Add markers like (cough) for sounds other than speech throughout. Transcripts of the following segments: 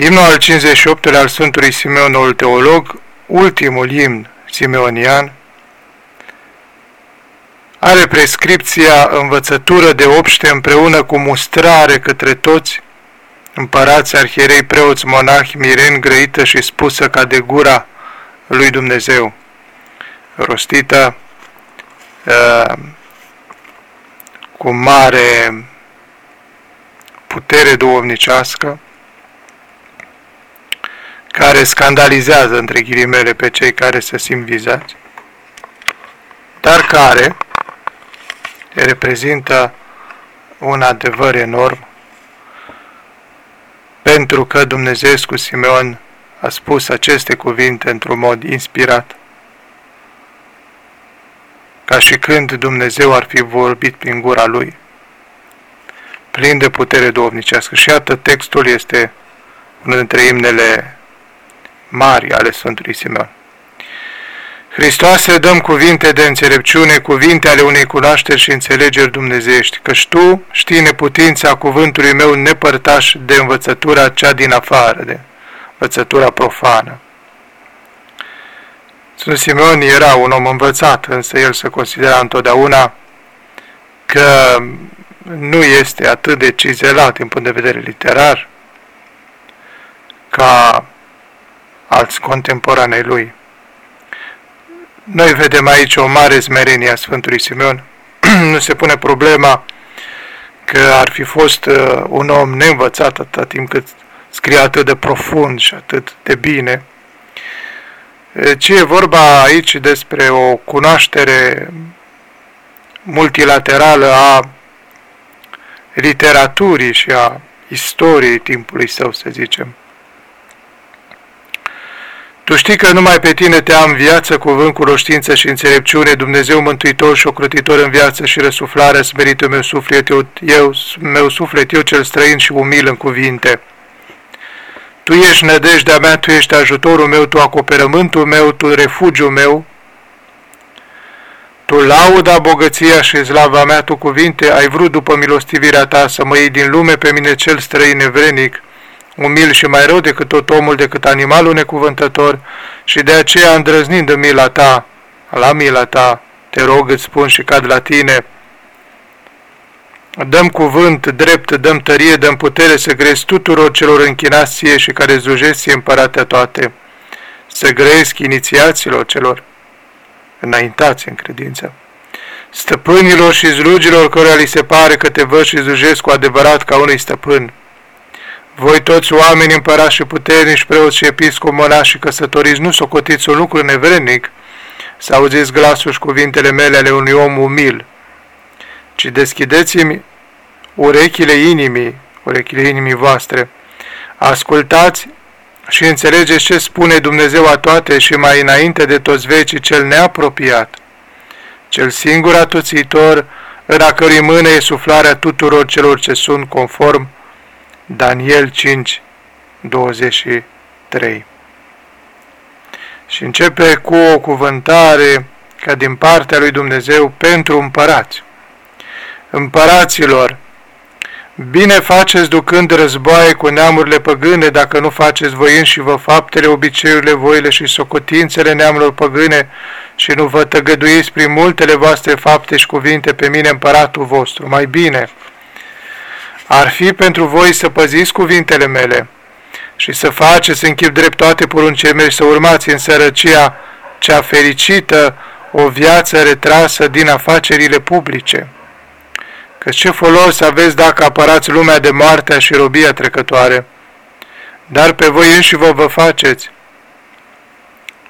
Imnul al 58-lea al Sfântului Simeon, noul teolog, ultimul imn simeonian, are prescripția învățătură de obște împreună cu mustrare către toți, împărați, arhierei, preoți, monahi, mireni, grăită și spusă ca de gura lui Dumnezeu, rostită uh, cu mare putere duovnicească, care scandalizează, între ghilimele, pe cei care se simt vizați, dar care reprezintă un adevăr enorm, pentru că Dumnezeu cu Simeon a spus aceste cuvinte într-un mod inspirat, ca și când Dumnezeu ar fi vorbit prin gura lui, plin de putere duovnicească. Și iată, textul este unul dintre imnele mari ale Sfântului Simeon. Hristoase, dăm cuvinte de înțelepciune, cuvinte ale unei cunoașteri și înțelegeri dumnezeiești, căci Tu știi neputința cuvântului meu nepărtaș de învățătura cea din afară, de învățătura profană. Sfântul Simeon era un om învățat, însă el se considera întotdeauna că nu este atât de cizelat din punct de vedere literar ca alți contemporanei lui. Noi vedem aici o mare smerenie a Sfântului Simeon. (clears throat) nu se pune problema că ar fi fost uh, un om neînvățat atâta timp cât scrie atât de profund și atât de bine, ci e vorba aici despre o cunoaștere multilaterală a literaturii și a istoriei timpului său, să zicem. Tu știi că numai pe tine te am viață, cuvânt, cunoștință și înțelepciune, Dumnezeu mântuitor și ocrotitor în viață și răsuflare, smeritul meu suflet, eu, eu, meu suflet, eu cel străin și umil în cuvinte. Tu ești nădejdea mea, Tu ești ajutorul meu, Tu acoperământul meu, Tu refugiul meu, Tu lauda, bogăția și slava mea, Tu cuvinte, ai vrut după milostivirea Ta să mă iei din lume pe mine cel străin evrenic, umil și mai rău decât tot omul, decât animalul necuvântător, și de aceea îndrăznind în mila ta, la mila ta, te rog, îți spun și cad la tine, dăm cuvânt drept, dăm tărie, dăm putere să grezi tuturor celor închinați ție și care zujesc ție împăratea toate, să grezi inițiaților celor înaintați în credință, stăpânilor și zlugilor căruia li se pare că te văd și zujesc cu adevărat ca unui stăpân, voi toți oameni împărați și puternici, preoți și episcop, monași și căsătoriți, nu socotiți un lucru nevrednic să auziți glasul și cuvintele mele ale unui om umil, ci deschideți-mi urechile inimii, urechile inimii voastre, ascultați și înțelegeți ce spune Dumnezeu a toate și mai înainte de toți vecii cel neapropiat, cel singur atuțitor, în a cărui mână e suflarea tuturor celor ce sunt conform Daniel 5, 23. Și începe cu o cuvântare ca din partea lui Dumnezeu pentru împărați. Împăraților, bine faceți ducând războaie cu neamurile păgâne, dacă nu faceți voi și vă faptele, obiceiurile, voile și socotințele neamurilor păgâne și nu vă tăgăduiți prin multele voastre fapte și cuvinte pe mine împăratul vostru. Mai bine, ar fi pentru voi să păziți cuvintele mele și să faceți în chip drept toate poruncile mele și să urmați în sărăcia cea fericită o viață retrasă din afacerile publice. Că ce folos aveți dacă apărați lumea de moartea și robia trecătoare? Dar pe voi înși vă vă faceți.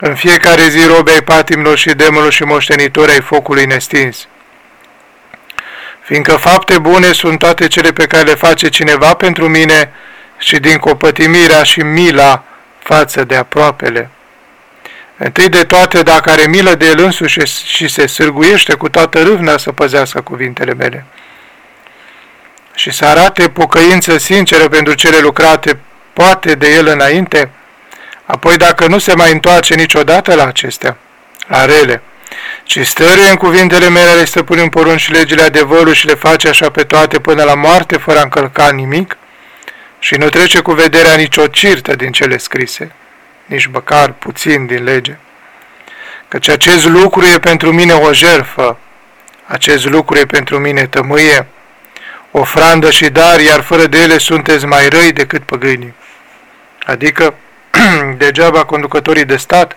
În fiecare zi robe ai patimilor și demonilor și moștenitori ai focului nestins fiindcă fapte bune sunt toate cele pe care le face cineva pentru mine și din copătimirea și mila față de aproapele. Întâi de toate, dacă are milă de el însuși și se sârguiește cu toată râvna să păzească cuvintele mele și să arate pocăință sinceră pentru cele lucrate poate de el înainte, apoi dacă nu se mai întoarce niciodată la acestea, la rele, ci stăruie în cuvintele mele ale stăpânim porunci și legile adevărului și le face așa pe toate până la moarte, fără a încălca nimic, și nu trece cu vederea nicio cirtă din cele scrise, nici măcar puțin din lege. Căci acest lucru e pentru mine o jerfă, acest lucru e pentru mine tămâie, ofrandă și dar, iar fără de ele sunteți mai răi decât păgânii. Adică, (clears throat) degeaba conducătorii de stat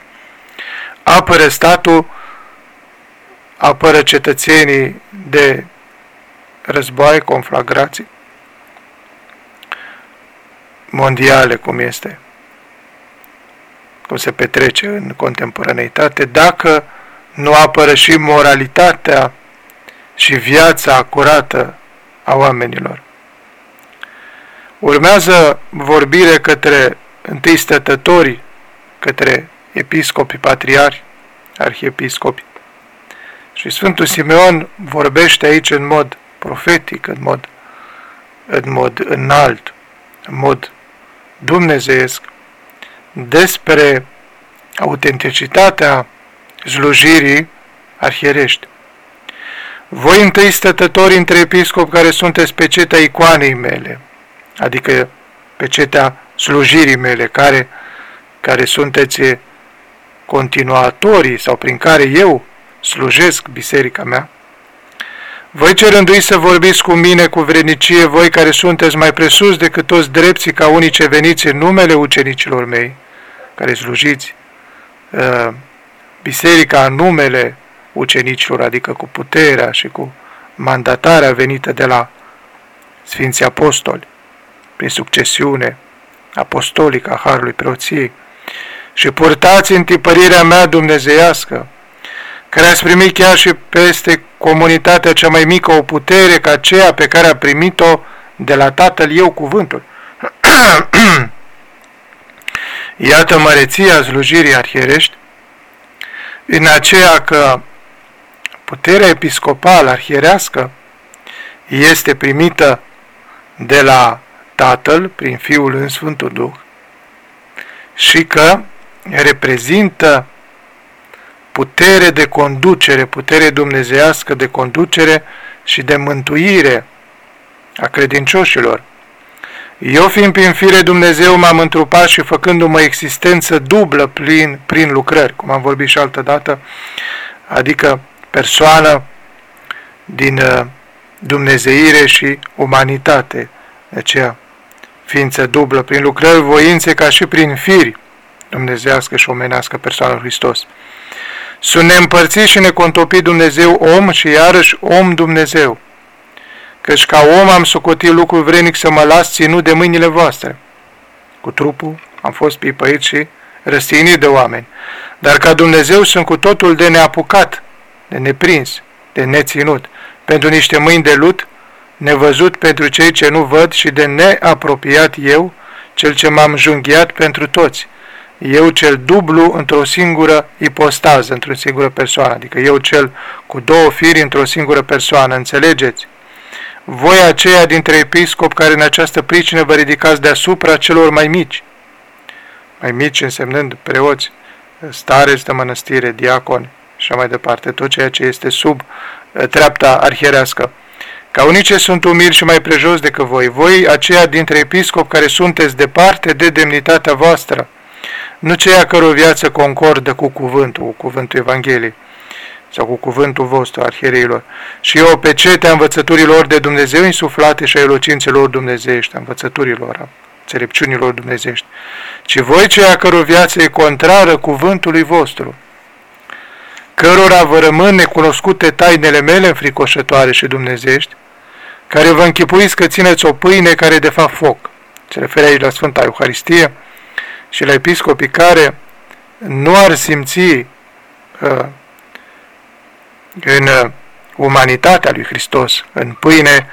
apără statul, apără cetățenii de război, conflagrații mondiale, cum este, cum se petrece în contemporaneitate, dacă nu apără și moralitatea și viața curată a oamenilor. Urmează vorbire către întâi stătători, către episcopi, patriari, arhiepiscopi. Și Sfântul Simeon vorbește aici în mod profetic, în mod, în mod înalt, în mod dumnezeiesc, despre autenticitatea slujirii arhierești. Voi întâi stătători între episcop care sunteți pecetea icoanei mele, adică pecetea slujirii mele, care, care sunteți continuatorii sau prin care eu slujesc biserica mea, voi ce rândui să vorbiți cu mine cu vrenicie, voi care sunteți mai presus decât toți drepții ca unii ce veniți în numele ucenicilor mei, care slujiți uh, biserica în numele ucenicilor, adică cu puterea și cu mandatarea venită de la Sfinții Apostoli, prin succesiune apostolică a Harului Preoției, și purtați întipărirea mea dumnezeiască, care ați primit chiar și peste comunitatea cea mai mică o putere ca aceea pe care a primit-o de la Tatăl eu cuvântul. (clears throat) Iată măreția slujirii arhierești, în aceea că puterea episcopală arhierească este primită de la Tatăl prin Fiul în Sfântul Duh și că reprezintă putere de conducere, putere dumnezească de conducere și de mântuire a credincioșilor. Eu fiind prin fire Dumnezeu m-am întrupat și făcându-mă existență dublă prin, prin lucrări, cum am vorbit și altă dată, adică persoană din uh, dumnezeire și umanitate, de aceea ființă dublă prin lucrări, voințe ca și prin firi, dumnezească și omenească persoană Hristos. Sunt neîmpărțit și necontopit Dumnezeu om și iarăși om Dumnezeu. Căci ca om am socotit lucrul vrenic să mă las ținut de mâinile voastre. Cu trupul am fost pipăit și răstignit de oameni. Dar ca Dumnezeu sunt cu totul de neapucat, de neprins, de neținut, pentru niște mâini de lut, nevăzut pentru cei ce nu văd și de neapropiat eu, cel ce m-am junghiat pentru toți, eu cel dublu într-o singură ipostază, într-o singură persoană, adică eu cel cu două firi într-o singură persoană, înțelegeți? Voi aceia dintre episcop care în această pricină vă ridicați deasupra celor mai mici, mai mici însemnând preoți, stareți de mănăstire, diaconi și mai departe, tot ceea ce este sub eh, treapta arhierească. Ca unii ce sunt umili și mai prejos decât voi, voi aceia dintre episcop care sunteți departe de demnitatea voastră, nu ceea căror viață concordă cu cuvântul, cu cuvântul Evangheliei sau cu cuvântul vostru, arhiereilor, și eu pe cetea învățăturilor de Dumnezeu insuflate și a elocințelor dumnezeiești, a învățăturilor, a înțelepciunilor dumnezeiești, ci voi ceea căror viață e contrară cuvântului vostru, cărora vă rămân necunoscute tainele mele înfricoșătoare și dumnezeiești, care vă închipuiți că țineți o pâine care de fapt foc. Se referă aici la Sfânta Euharistie, și la episcopii care nu ar simți uh, în uh, umanitatea lui Hristos, în pâine,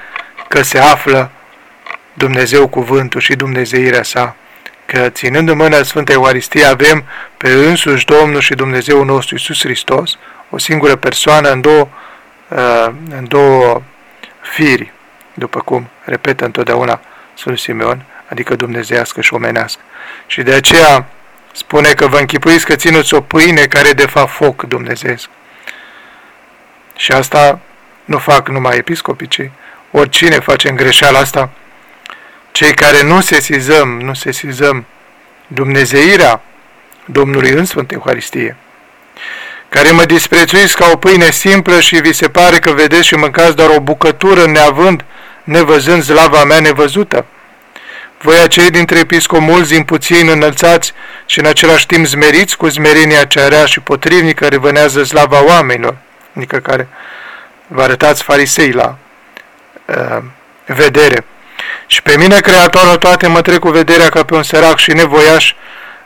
că se află Dumnezeu cuvântul și Dumnezeirea sa, că ținând în mână Sfânta Euharistie avem pe însuși Domnul și Dumnezeu nostru Iisus Hristos, o singură persoană în două, uh, în două firi, după cum repetă întotdeauna Sfântul Simeon, adică dumnezeiască și omenească. Și de aceea spune că vă închipuiți că țineți o pâine care de fapt foc dumnezeesc. Și asta nu fac numai episcopii, ci oricine face în greșeala asta, cei care nu sesizăm, nu sesizăm Dumnezeirea Domnului în Sfântă Euharistie, care mă disprețuiți ca o pâine simplă și vi se pare că vedeți și mâncați doar o bucătură neavând, nevăzând slava mea nevăzută. Voi acei dintre episcomulzi în puțin înălțați și în același timp zmeriți cu zmerenia cea rea și potrivnică revânează slava oamenilor, adică care vă arătați farisei la uh, vedere. Și pe mine, Creatorul toate, mă trec cu vederea ca pe un sărac și nevoiaș,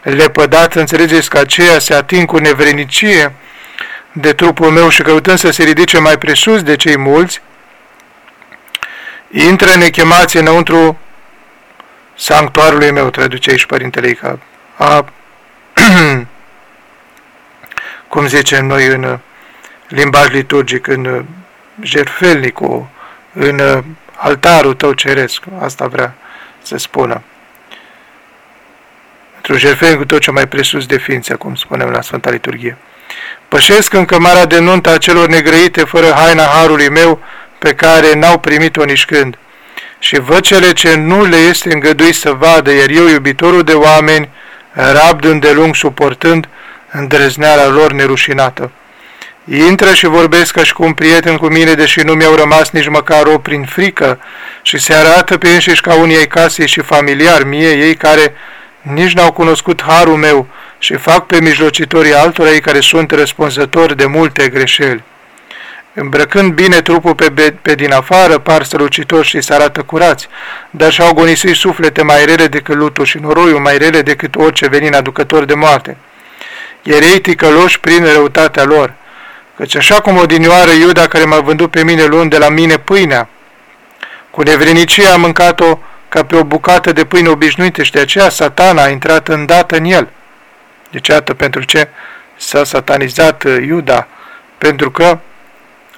lepădat, înțelegeți că aceea se ating cu nevrenicie de trupul meu și căutând să se ridice mai presus de cei mulți, intră nechemație înăuntru sanctuarului meu, traduce aici Părintele Ica. A, (clears throat) cum zicem noi în limbaj liturgic, în jertfelnicul, în altarul tău ceresc, asta vrea să spună. Într-un jertfelnic tot ce mai presus de ființă, cum spunem la Sfânta Liturghie. Pășesc în cămara de nuntă a celor negrăite fără haina harului meu, pe care n-au primit-o nici când. Și văd cele ce nu le este îngăduit să vadă, iar eu, iubitorul de oameni, rabd îndelung suportând îndrăzneala lor nerușinată. Intră și vorbesc ca și cu un prieten cu mine, deși nu mi-au rămas nici măcar o prin frică, și se arată pe înșiși ca unii ai casei și familiar mie, ei care nici n-au cunoscut harul meu și fac pe mijlocitorii altora ei care sunt răspunzători de multe greșeli. Îmbrăcând bine trupul pe, pe din afară, par strălucitori și se arată curați, dar și-au agonisit suflete mai rele decât lutul și noroiul, mai rele decât orice venin aducător de moarte. Iar ei ticăloși prin răutatea lor, căci așa cum odinioară Iuda care m-a vândut pe mine luând de la mine pâinea, cu nevrenicie a mâncat-o ca pe o bucată de pâine obișnuită și de aceea satana a intrat îndată în el. Deci, iată, pentru ce s-a satanizat Iuda, pentru că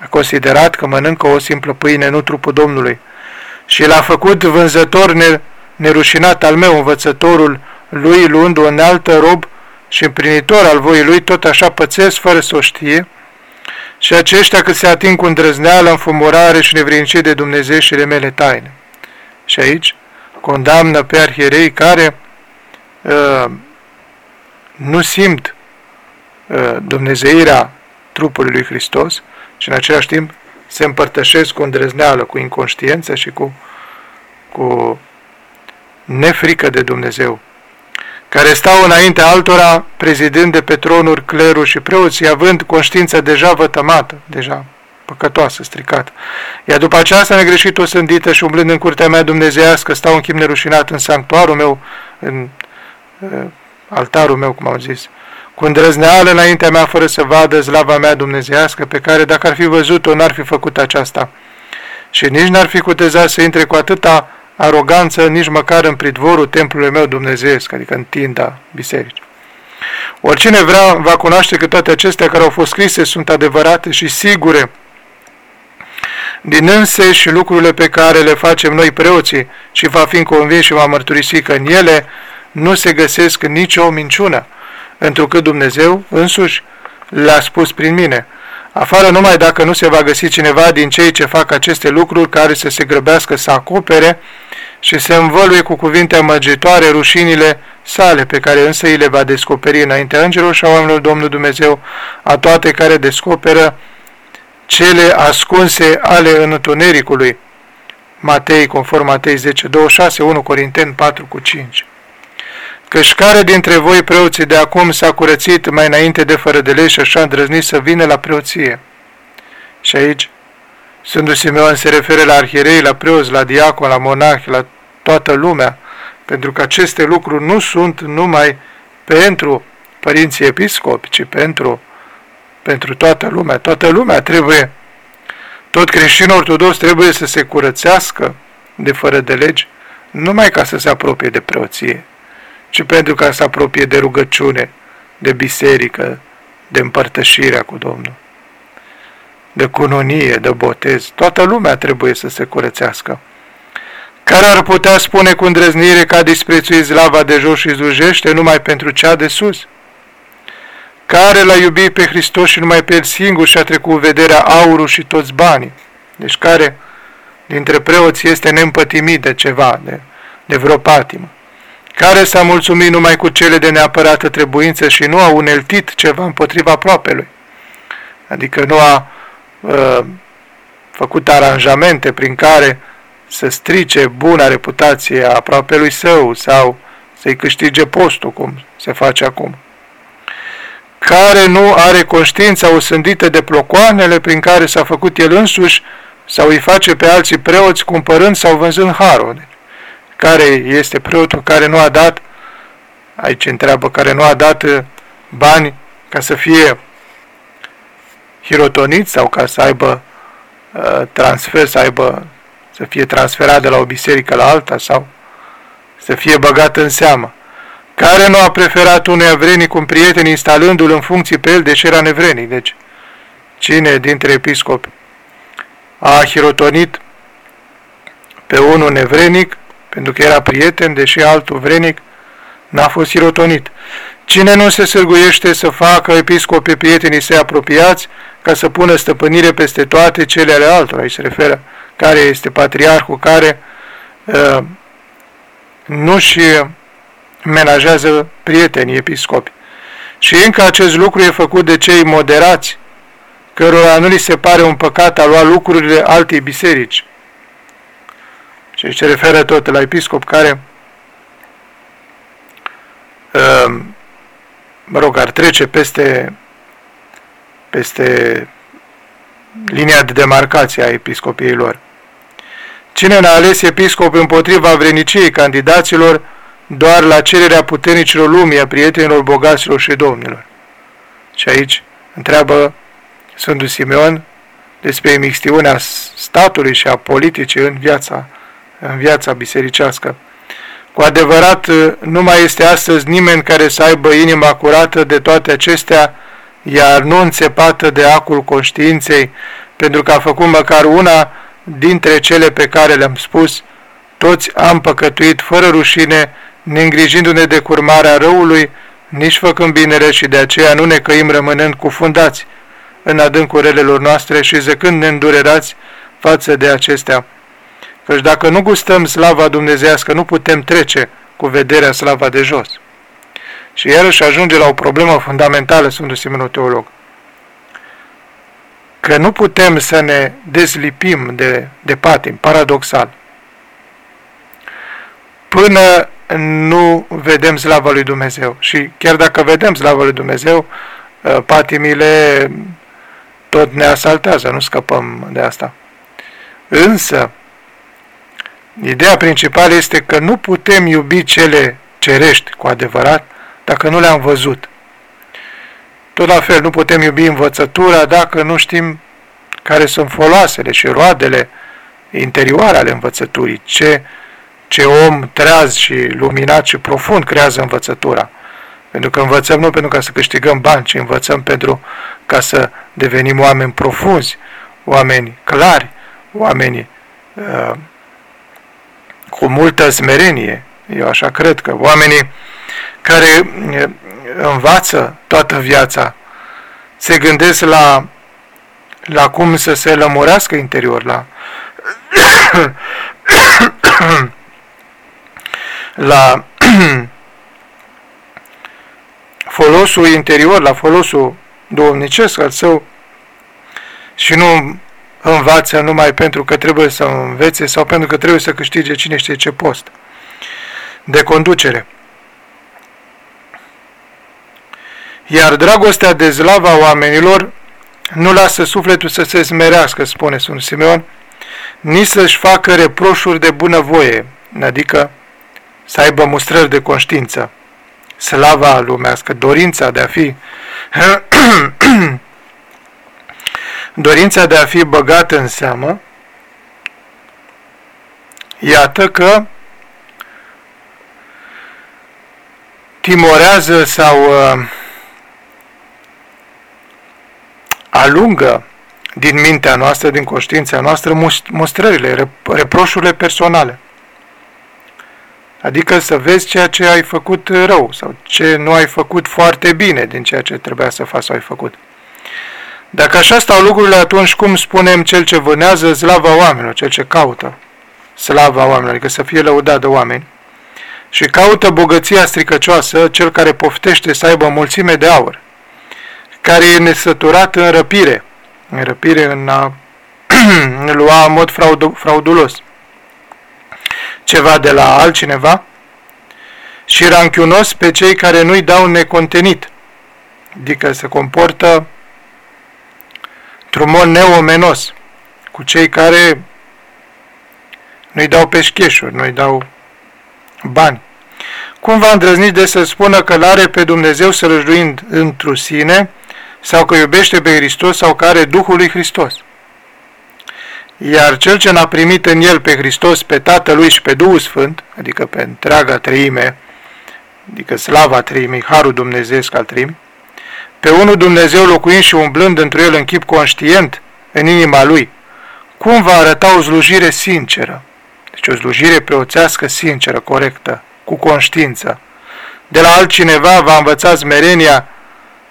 a considerat că mănâncă o simplă pâine, nu trupul Domnului. Și l-a făcut vânzător nerușinat al meu, învățătorul lui, luând o înaltă rob și împlinitor al voii lui, tot așa pățesc fără să o știe, și aceștia cât se ating cu îndrăzneală, înfumurare și nevrincie de Dumnezeu și de mele taine. Și aici condamnă pe arhierei care uh, nu simt uh, dumnezeirea trupului lui Hristos, și în același timp se împărtășesc cu îndrăzneală, cu inconștiență și cu, cu nefrică de Dumnezeu, care stau înainte altora, prezidând de pe tronuri clerul și preoții, având conștiința deja vătămată, deja păcătoasă, stricată. Iar după aceasta negreșit o sândită și umblând în curtea mea dumnezeiască, stau în chip nerușinat în sanctuarul meu, în uh, altarul meu, cum am zis, cu îndrăzneală înaintea mea fără să vadă slava mea dumnezească, pe care dacă ar fi văzut-o, n-ar fi făcut aceasta. Și nici n-ar fi cutezat să intre cu atâta aroganță, nici măcar în pridvorul templului meu dumnezeesc, adică în tinda bisericii. Oricine vrea, va cunoaște că toate acestea care au fost scrise sunt adevărate și sigure, din înse și lucrurile pe care le facem noi preoții și va fi convins și va mărturisi că în ele nu se găsesc nicio minciună întrucât Dumnezeu însuși le-a spus prin mine. Afară numai dacă nu se va găsi cineva din cei ce fac aceste lucruri care să se grăbească să acopere și să învăluie cu cuvinte amăgitoare rușinile sale, pe care însă îi le va descoperi înaintea îngerilor și a oamenilor Domnul Dumnezeu, a toate care descoperă cele ascunse ale întunericului. Matei, conform Matei 10, 26, 1 Corinteni 4 cu 5 căci care dintre voi preoții de acum s-a curățit mai înainte de fără de lei și așa îndrăznit să vină la preoție? Și aici, Sfântul Simeon se referă la arhierei, la preoți, la diacon, la monahi, la toată lumea, pentru că aceste lucruri nu sunt numai pentru părinții episcopi, ci pentru, pentru toată lumea. Toată lumea trebuie, tot creștinul ortodox trebuie să se curățească de fără de legi, numai ca să se apropie de preoție, ci pentru ca să apropie de rugăciune, de biserică, de împărtășirea cu Domnul, de cununie, de botez. Toată lumea trebuie să se curățească. Care ar putea spune cu îndrăznire că a disprețuit slava de jos și slujește numai pentru cea de sus? Care l-a iubit pe Hristos și numai pe El singur și a trecut vederea aurul și toți banii? Deci care dintre preoți este neîmpătimit de ceva, de de vreo patimă, care s-a mulțumit numai cu cele de neapărată trebuință și nu a uneltit ceva împotriva aproapelui, adică nu a uh, făcut aranjamente prin care să strice buna reputație a aproapelui său sau să-i câștige postul, cum se face acum. Care nu are conștiința osândită de plocoanele prin care s-a făcut el însuși sau îi face pe alții preoți cumpărând sau vânzând harul. Deci, care este preotul care nu a dat, aici întreabă, care nu a dat uh, bani ca să fie hirotonit sau ca să aibă uh, transfer, să aibă, să fie transferat de la o biserică la alta sau să fie băgat în seamă. Care nu a preferat unui evrenic un prieten instalându-l în funcție pe el, deși era nevrenic? Deci, cine dintre episcopi a hirotonit pe unul nevrenic, pentru că era prieten, deși altul vrenic n-a fost hirotonit. Cine nu se sârguiește să facă episcopii prietenii săi apropiați, ca să pună stăpânire peste toate cele ale altora, aici se referă care este patriarhul care uh, nu-și menajează prietenii episcopi. Și încă acest lucru e făcut de cei moderați, cărora nu li se pare un păcat a lua lucrurile altei biserici. Și se referă tot la episcop care, uh, mă rog, ar trece peste, peste linia de demarcație a episcopiei lor. Cine n-a ales episcop împotriva vreniciei candidaților doar la cererea puternicilor lumii, a prietenilor bogaților și domnilor? Și aici întreabă Sfântul Simeon despre imixtiunea statului și a politicii în viața, în viața bisericească. Cu adevărat, nu mai este astăzi nimeni care să aibă inima curată de toate acestea, iar nu înțepată de acul conștiinței, pentru că a făcut măcar una dintre cele pe care le-am spus, toți am păcătuit fără rușine, neîngrijindu-ne de curmarea răului, nici făcând binele și de aceea nu ne căim rămânând cufundați în adâncul relelor noastre și zăcând neîndurerați față de acestea. Căci dacă nu gustăm slava dumnezească, nu putem trece cu vederea slava de jos. Și iarăși ajunge la o problemă fundamentală, Sfântul Simeon Teolog că nu putem să ne dezlipim de, de patim, paradoxal, până nu vedem slava lui Dumnezeu. Și chiar dacă vedem slava lui Dumnezeu, ă, patimile tot ne asaltează, nu scăpăm de asta. Însă, ideea principală este că nu putem iubi cele cerești cu adevărat dacă nu le-am văzut. Tot la fel, nu putem iubi învățătura dacă nu știm care sunt foloasele și roadele interioare ale învățăturii, ce, ce om treaz și luminat și profund creează învățătura. Pentru că învățăm nu pentru ca să câștigăm bani, ci învățăm pentru ca să devenim oameni profunzi, oameni clari, oameni uh, cu multă smerenie. Eu așa cred că oamenii care uh, învață toată viața, se gândesc la, la cum să se lămurească interior, la, (coughs) la (coughs) folosul interior, la folosul duomnicesc al său și nu învață numai pentru că trebuie să învețe sau pentru că trebuie să câștige cine știe ce post de conducere. Iar dragostea de zlava oamenilor nu lasă sufletul să se smerească, spune Sfânt Simeon, nici să-și facă reproșuri de bunăvoie, adică să aibă mustrări de conștiință, slava lumească, dorința de a fi (clears throat) (clears throat) dorința de a fi băgat în seamă, iată că timorează sau uh, alungă din mintea noastră, din conștiința noastră, mustrările, reproșurile personale. Adică să vezi ceea ce ai făcut rău sau ce nu ai făcut foarte bine din ceea ce trebuia să faci sau ai făcut. Dacă așa stau lucrurile, atunci cum spunem cel ce vânează slava oamenilor, cel ce caută slava oamenilor, adică să fie lăudat de oameni, și caută bogăția stricăcioasă cel care poftește să aibă mulțime de aur, care e nesăturat în răpire, în răpire în a (clears throat) lua în mod fraudulos ceva de la altcineva și ranchiunos pe cei care nu-i dau necontenit, adică se comportă într-un mod neomenos cu cei care nu-i dau peșcheșuri, nu-i dau bani. Cum va îndrăzni de să spună că l-are pe Dumnezeu sărăjduind întru sine, sau că iubește pe Hristos, sau că are Duhul lui Hristos? Iar cel ce n-a primit în el pe Hristos, pe Tatălui și pe Duhul Sfânt, adică pe întreaga treime, adică slava treimii, Harul Dumnezeu al treimii, pe unul Dumnezeu locuind și umblând într el în chip conștient în inima lui, cum va arăta o slujire sinceră? Deci o slujire preoțească sinceră, corectă, cu conștiință. De la altcineva va învăța smerenia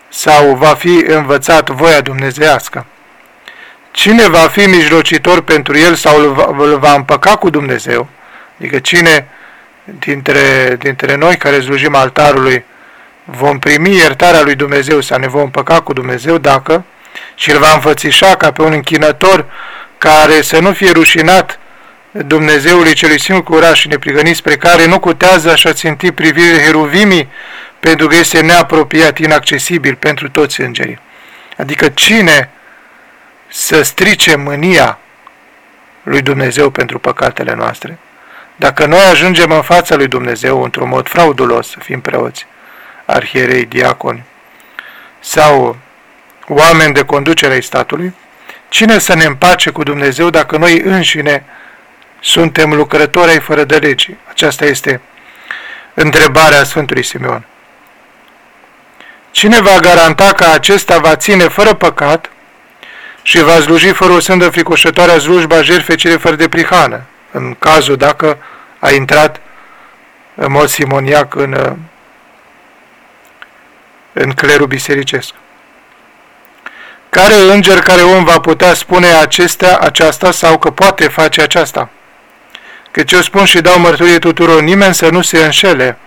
sau va fi învățat voia dumnezească. Cine va fi mijlocitor pentru el sau îl va, îl va împăca cu Dumnezeu? Adică cine dintre, dintre noi care slujim altarului vom primi iertarea lui Dumnezeu sau ne vom împăca cu Dumnezeu dacă și îl va înfățișa ca pe un închinător care să nu fie rușinat Dumnezeului celui singur curaj și neprigănit spre care nu cutează așa ținti privirea heruvimii pentru că este neapropiat, inaccesibil pentru toți îngerii. Adică cine să strice mânia lui Dumnezeu pentru păcatele noastre. Dacă noi ajungem în fața lui Dumnezeu într-un mod fraudulos, să fim preoți, arhierei, diaconi sau oameni de conducere ai statului, cine să ne împace cu Dumnezeu dacă noi înșine suntem lucrători ai fără de legii? Aceasta este întrebarea Sfântului Simeon. Cine va garanta că acesta va ține fără păcat și va sluji fără o sândă fricoșătoarea slujba jertfei cele fără de prihană, în cazul dacă a intrat în mod simoniac în, în clerul bisericesc. Care înger, care om va putea spune acestea, aceasta sau că poate face aceasta? Căci eu spun și dau mărturie tuturor, nimeni să nu se înșele,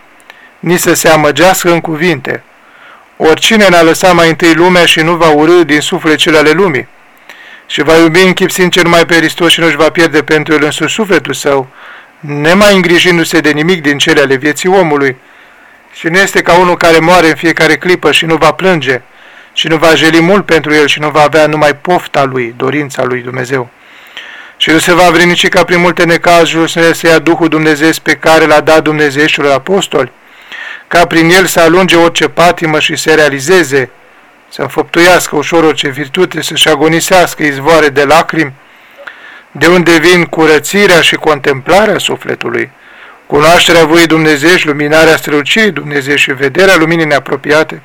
ni să se amăgească în cuvinte. Oricine ne-a lăsat mai întâi lumea și nu va urâ din sufletele ale lumii, și va iubi în chip sincer mai pe Hristos și nu-și va pierde pentru el însuși sufletul său, nemai îngrijindu-se de nimic din cele ale vieții omului. Și nu este ca unul care moare în fiecare clipă și nu va plânge, și nu va jeli mult pentru el și nu va avea numai pofta lui, dorința lui Dumnezeu. Și nu se va vrenici ca prin multe necazuri să se ia Duhul Dumnezeu pe care l-a dat Dumnezeu și apostoli, ca prin el să alunge orice patimă și să realizeze să înfăptuiască ușor orice virtute, să-și agonisească izvoare de lacrimi, de unde vin curățirea și contemplarea sufletului, cunoașterea voii Dumnezeu și luminarea strălucirii Dumnezeu și vederea luminii neapropiate,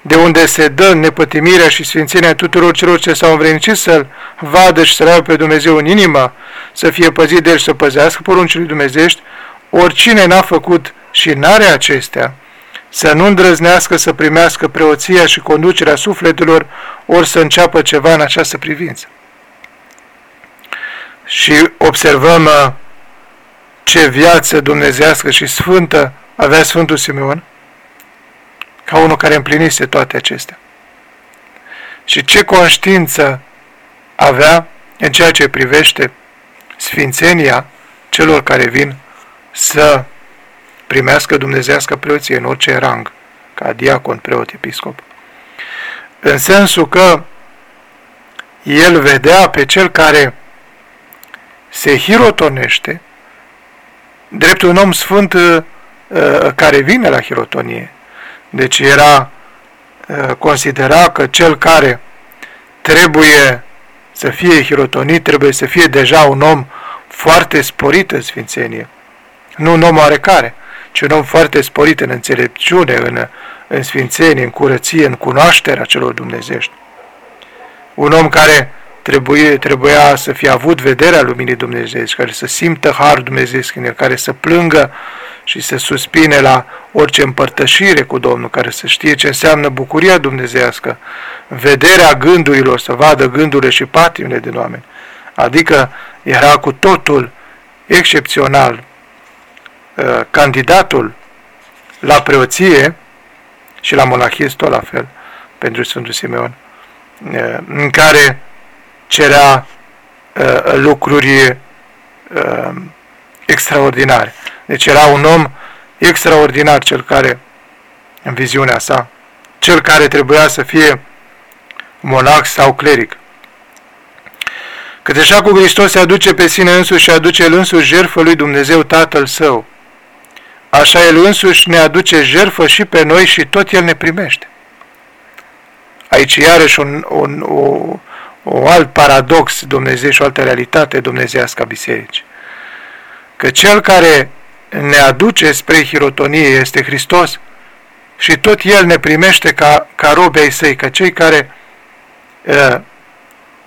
de unde se dă nepătimirea și sfințenia tuturor celor ce s-au învrednicit să-L vadă și să l pe Dumnezeu în inimă, să fie păzit de El și să păzească poruncile Dumnezești, oricine n-a făcut și n-are acestea, să nu îndrăznească să primească preoția și conducerea sufletelor, ori să înceapă ceva în această privință. Și observăm uh, ce viață dumnezească și sfântă avea Sfântul Simeon, ca unul care împlinise toate acestea. Și ce conștiință avea în ceea ce privește sfințenia celor care vin să primească dumnezească preoție în orice rang, ca diacon, preot, episcop. În sensul că el vedea pe cel care se hirotonește, drept un om sfânt uh, care vine la hirotonie. Deci era, uh, considera că cel care trebuie să fie hirotonit, trebuie să fie deja un om foarte sporit în sfințenie, nu un om oarecare ci un om foarte sporit în înțelepciune, în, în sfințenie, în curăție, în cunoașterea celor dumnezești. Un om care trebuie, trebuia să fie avut vederea luminii dumnezeiești, care să simtă har dumnezeiesc în el, care să plângă și să suspine la orice împărtășire cu Domnul, care să știe ce înseamnă bucuria dumnezească, vederea gândurilor, să vadă gândurile și patimile din oameni. Adică era cu totul excepțional uh, candidatul la preoție și la monahist tot la fel pentru Sfântul Simeon, uh, în care cerea uh, lucruri uh, extraordinare. Deci era un om extraordinar cel care, în viziunea sa, cel care trebuia să fie monac sau cleric. Că așa cu Hristos se aduce pe sine însuși și aduce el însuși jertfă lui Dumnezeu Tatăl Său, așa el însuși ne aduce jertfă și pe noi și tot el ne primește. Aici iarăși un, un, o, o alt paradox Dumnezeu și o altă realitate dumnezeiască a bisericii. Că cel care ne aduce spre hirotonie este Hristos și tot El ne primește ca, ca robe ai săi, ca cei care uh,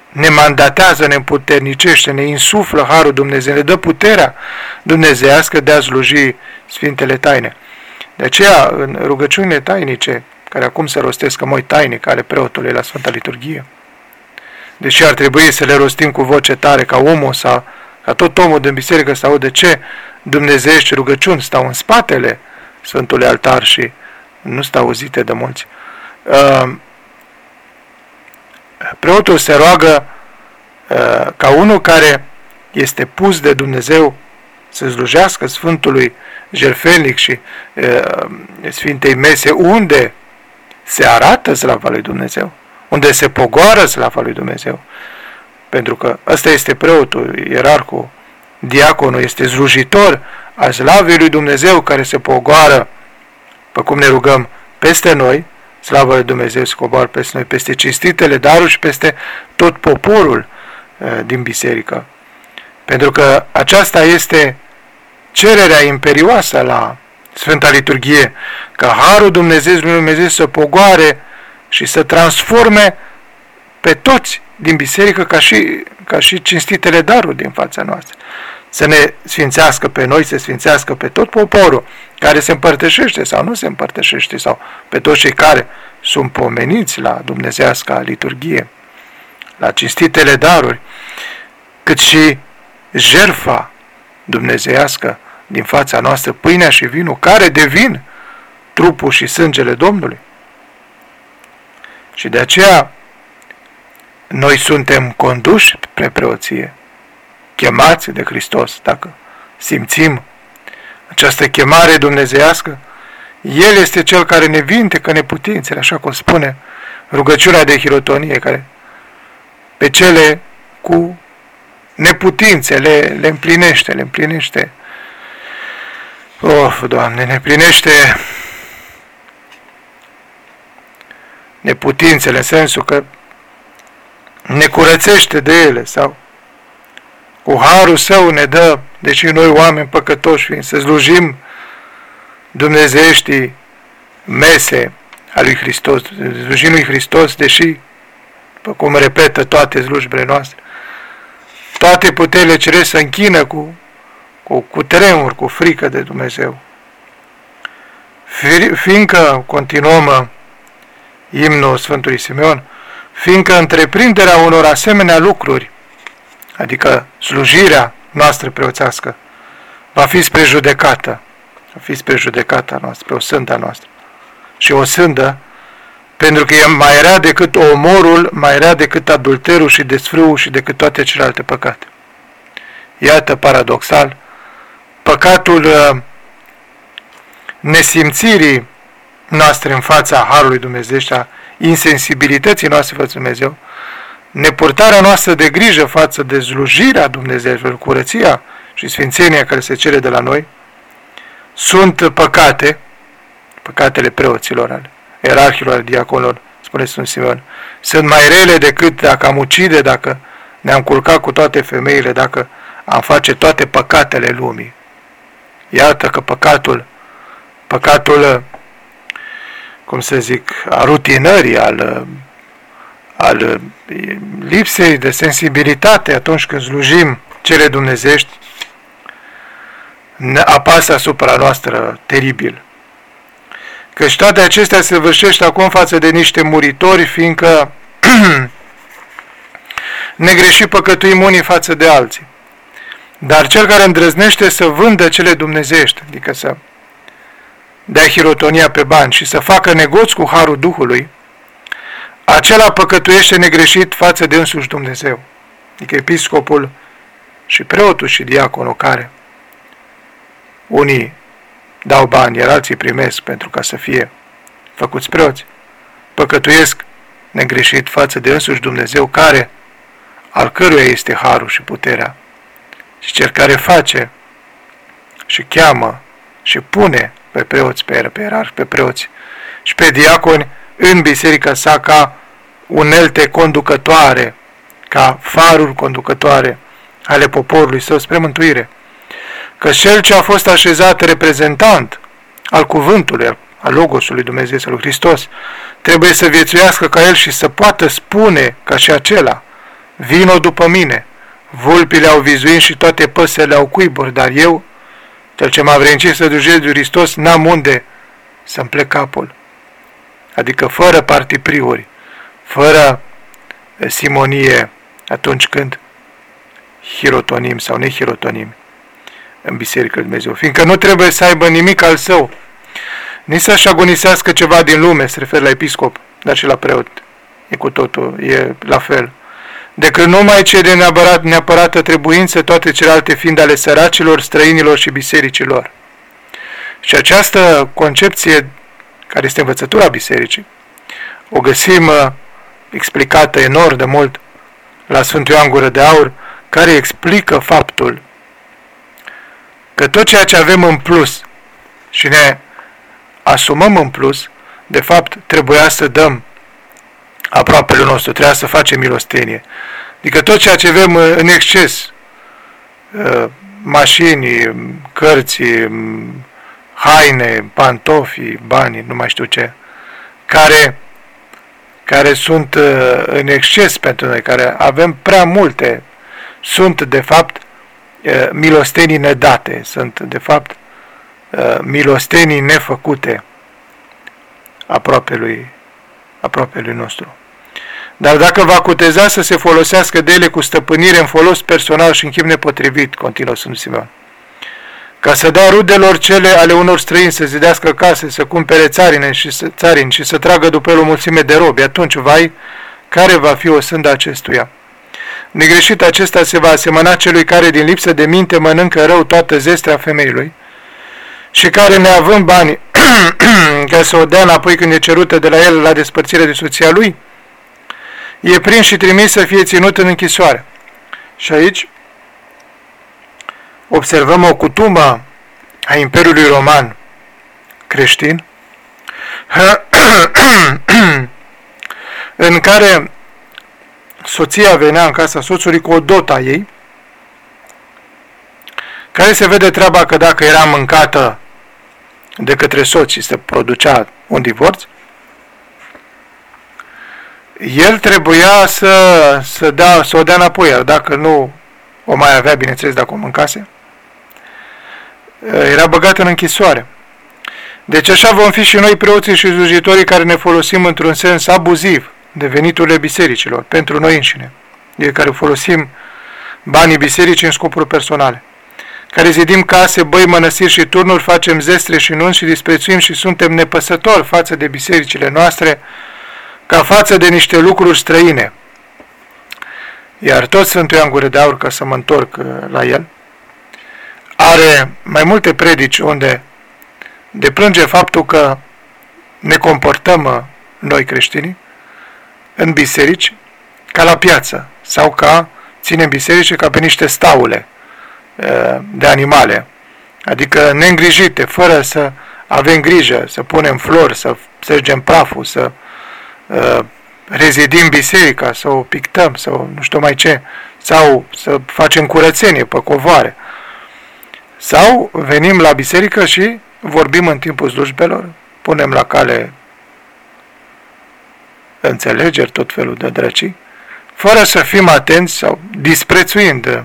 ne mandatează, ne împuternicește, ne insuflă Harul Dumnezeu, ne dă puterea dumnezeiască de a sluji Sfintele Taine. De aceea, în rugăciunile tainice, care acum se rostesc moi tainic ale preotului la Sfânta Liturghie, deși ar trebui să le rostim cu voce tare ca omul sau ca tot omul din biserică să audă ce dumnezeiești rugăciuni stau în spatele Sfântului Altar și nu stau auzite de mulți. Uh, preotul se roagă uh, ca unul care este pus de Dumnezeu să slujească Sfântului Jerfelnic și uh, Sfintei Mese, unde se arată slava lui Dumnezeu, unde se pogoară slava lui Dumnezeu. Pentru că ăsta este preotul, ierarhul, diaconul, este slujitor a slavei lui Dumnezeu care se pogoară, pe cum ne rugăm, peste noi, slavă lui Dumnezeu se coboară peste noi, peste cinstitele daruri și peste tot poporul uh, din biserică. Pentru că aceasta este cererea imperioasă la Sfânta Liturghie, ca Harul Dumnezeu, Dumnezeu să pogoare și să transforme pe toți din biserică ca și, ca și cinstitele daruri din fața noastră. Să ne sfințească pe noi, să sfințească pe tot poporul care se împărtășește sau nu se împărtășește, sau pe toți cei care sunt pomeniți la dumnezească liturghie, la cinstitele daruri, cât și jerfa dumnezeiască din fața noastră, pâinea și vinul, care devin trupul și sângele Domnului. Și de aceea noi suntem conduși pre preoție, chemați de Hristos, dacă simțim această chemare dumnezeiască, El este Cel care ne vindecă neputințele, așa cum spune rugăciunea de hirotonie, care pe cele cu neputințe le, le împlinește, le împlinește. Of, Doamne, ne împlinește neputințele, în sensul că ne curățește de ele sau cu harul său ne dă, deși noi oameni păcătoși fiind, să slujim dumnezeieștii mese a lui Hristos, slujim lui Hristos, deși, după cum repetă toate slujbele noastre, toate puterile cere să închină cu, cu, cu tremur, cu frică de Dumnezeu. Fiindcă continuăm imnul Sfântului Simeon, fiindcă întreprinderea unor asemenea lucruri, adică slujirea noastră preoțească, va fi spre judecată, va fi spre judecata noastră, spre o sânda noastră. Și o sândă, pentru că e mai rea decât omorul, mai rea decât adulterul și desfrâul și decât toate celelalte păcate. Iată, paradoxal, păcatul uh, nesimțirii noastre în fața Harului Dumnezeu și a insensibilității noastre față Dumnezeu, nepurtarea noastră de grijă față de slujirea Dumnezeu, curăția și sfințenia care se cere de la noi, sunt păcate, păcatele preoților, ale erarhilor, ale diaconilor, spune Sfânt Simeon, sunt mai rele decât dacă am ucide, dacă ne-am culcat cu toate femeile, dacă am face toate păcatele lumii. Iată că păcatul, păcatul cum să zic, a rutinării, al, al lipsei de sensibilitate atunci când slujim cele dumnezești, ne apasă asupra noastră teribil. Căci toate acestea se vârșește acum față de niște muritori, fiindcă (clears throat) ne greși păcătuim unii față de alții. Dar cel care îndrăznește să vândă cele dumnezeiești, adică să dea hirotonia pe bani și să facă negoți cu harul Duhului, acela păcătuiește negreșit față de însuși Dumnezeu. Adică episcopul și preotul și diaconul care unii dau bani, iar alții primesc pentru ca să fie făcuți preoți, păcătuiesc negreșit față de însuși Dumnezeu care, al căruia este harul și puterea, și cel care face și cheamă și pune pe preoți, pe, pe ierarhi, pe preoți și pe diaconi în biserica sa ca unelte conducătoare, ca faruri conducătoare ale poporului său spre mântuire. Că cel ce a fost așezat reprezentant al cuvântului, al Logosului Dumnezeu, al lui Hristos, trebuie să viețuiască ca el și să poată spune ca și acela, vino după mine, vulpile au vizuit și toate păsele au cuiburi, dar eu, cel ce m-a vrenit să duce de Hristos, n-am unde să-mi plec capul. Adică fără partipriuri, fără simonie, atunci când hirotonim sau nehirotonim în Biserica Lui Dumnezeu, fiindcă nu trebuie să aibă nimic al său, nici să-și agonisească ceva din lume, se referă la episcop, dar și la preot, e cu totul, e la fel, decât numai ce de neapărat, neapărată trebuință, toate celelalte fiind ale săracilor, străinilor și bisericilor. Și această concepție, care este învățătura bisericii, o găsim uh, explicată enorm de mult la Sfântul Ioan Gură de Aur, care explică faptul că tot ceea ce avem în plus și ne asumăm în plus, de fapt trebuia să dăm aproapele nostru, trebuia să facem milostenie. Adică tot ceea ce avem uh, în exces, uh, mașini, cărți, haine, pantofi, bani, nu mai știu ce, care, care sunt uh, în exces pentru noi, care avem prea multe, sunt de fapt milostenii nedate, sunt de fapt milostenii nefăcute aproape lui, aproape lui nostru. Dar dacă va cuteza să se folosească de ele cu stăpânire în folos personal și în chip nepotrivit, continuă Sfântul Simeon, ca să dea rudelor cele ale unor străini să zidească case, să cumpere țarine și să, țarini și să tragă după el o mulțime de robi, atunci, vai, care va fi o sânda acestuia? Negreșit acesta se va asemăna celui care din lipsă de minte mănâncă rău toată zestrea femeilor și care neavând bani (clears throat) ca să o dea înapoi când e cerută de la el la despărțire de soția lui, e prins și trimis să fie ținut în închisoare. Și aici observăm o cutumă a Imperiului Roman creștin, (clears throat) în care soția venea în casa soțului cu o dota ei, care se vede treaba că dacă era mâncată de către soț și se producea un divorț, el trebuia să, să, dea, să o dea înapoi, iar dacă nu o mai avea, bineînțeles, dacă o mâncase, era băgat în închisoare. Deci așa vom fi și noi preoții și slujitorii care ne folosim într-un sens abuziv de veniturile bisericilor, pentru noi înșine, de care folosim banii bisericii în scopuri personale care zidim case, băi, mănăstiri și turnuri, facem zestre și nunți și disprețuim și suntem nepăsători față de bisericile noastre, ca față de niște lucruri străine. Iar tot Sfântul Ioan Gură de Aur, ca să mă întorc uh, la el, are mai multe predici unde deplânge faptul că ne comportăm uh, noi creștinii în biserici ca la piață sau ca ținem biserici ca pe niște staule de animale, adică neîngrijite, fără să avem grijă, să punem flori, să sergem praful, să uh, rezidim biserica, să o pictăm, sau nu știu mai ce, sau să facem curățenie pe covoare. Sau venim la biserică și vorbim în timpul slujbelor, punem la cale înțelegeri, tot felul de drăcii, fără să fim atenți sau disprețuind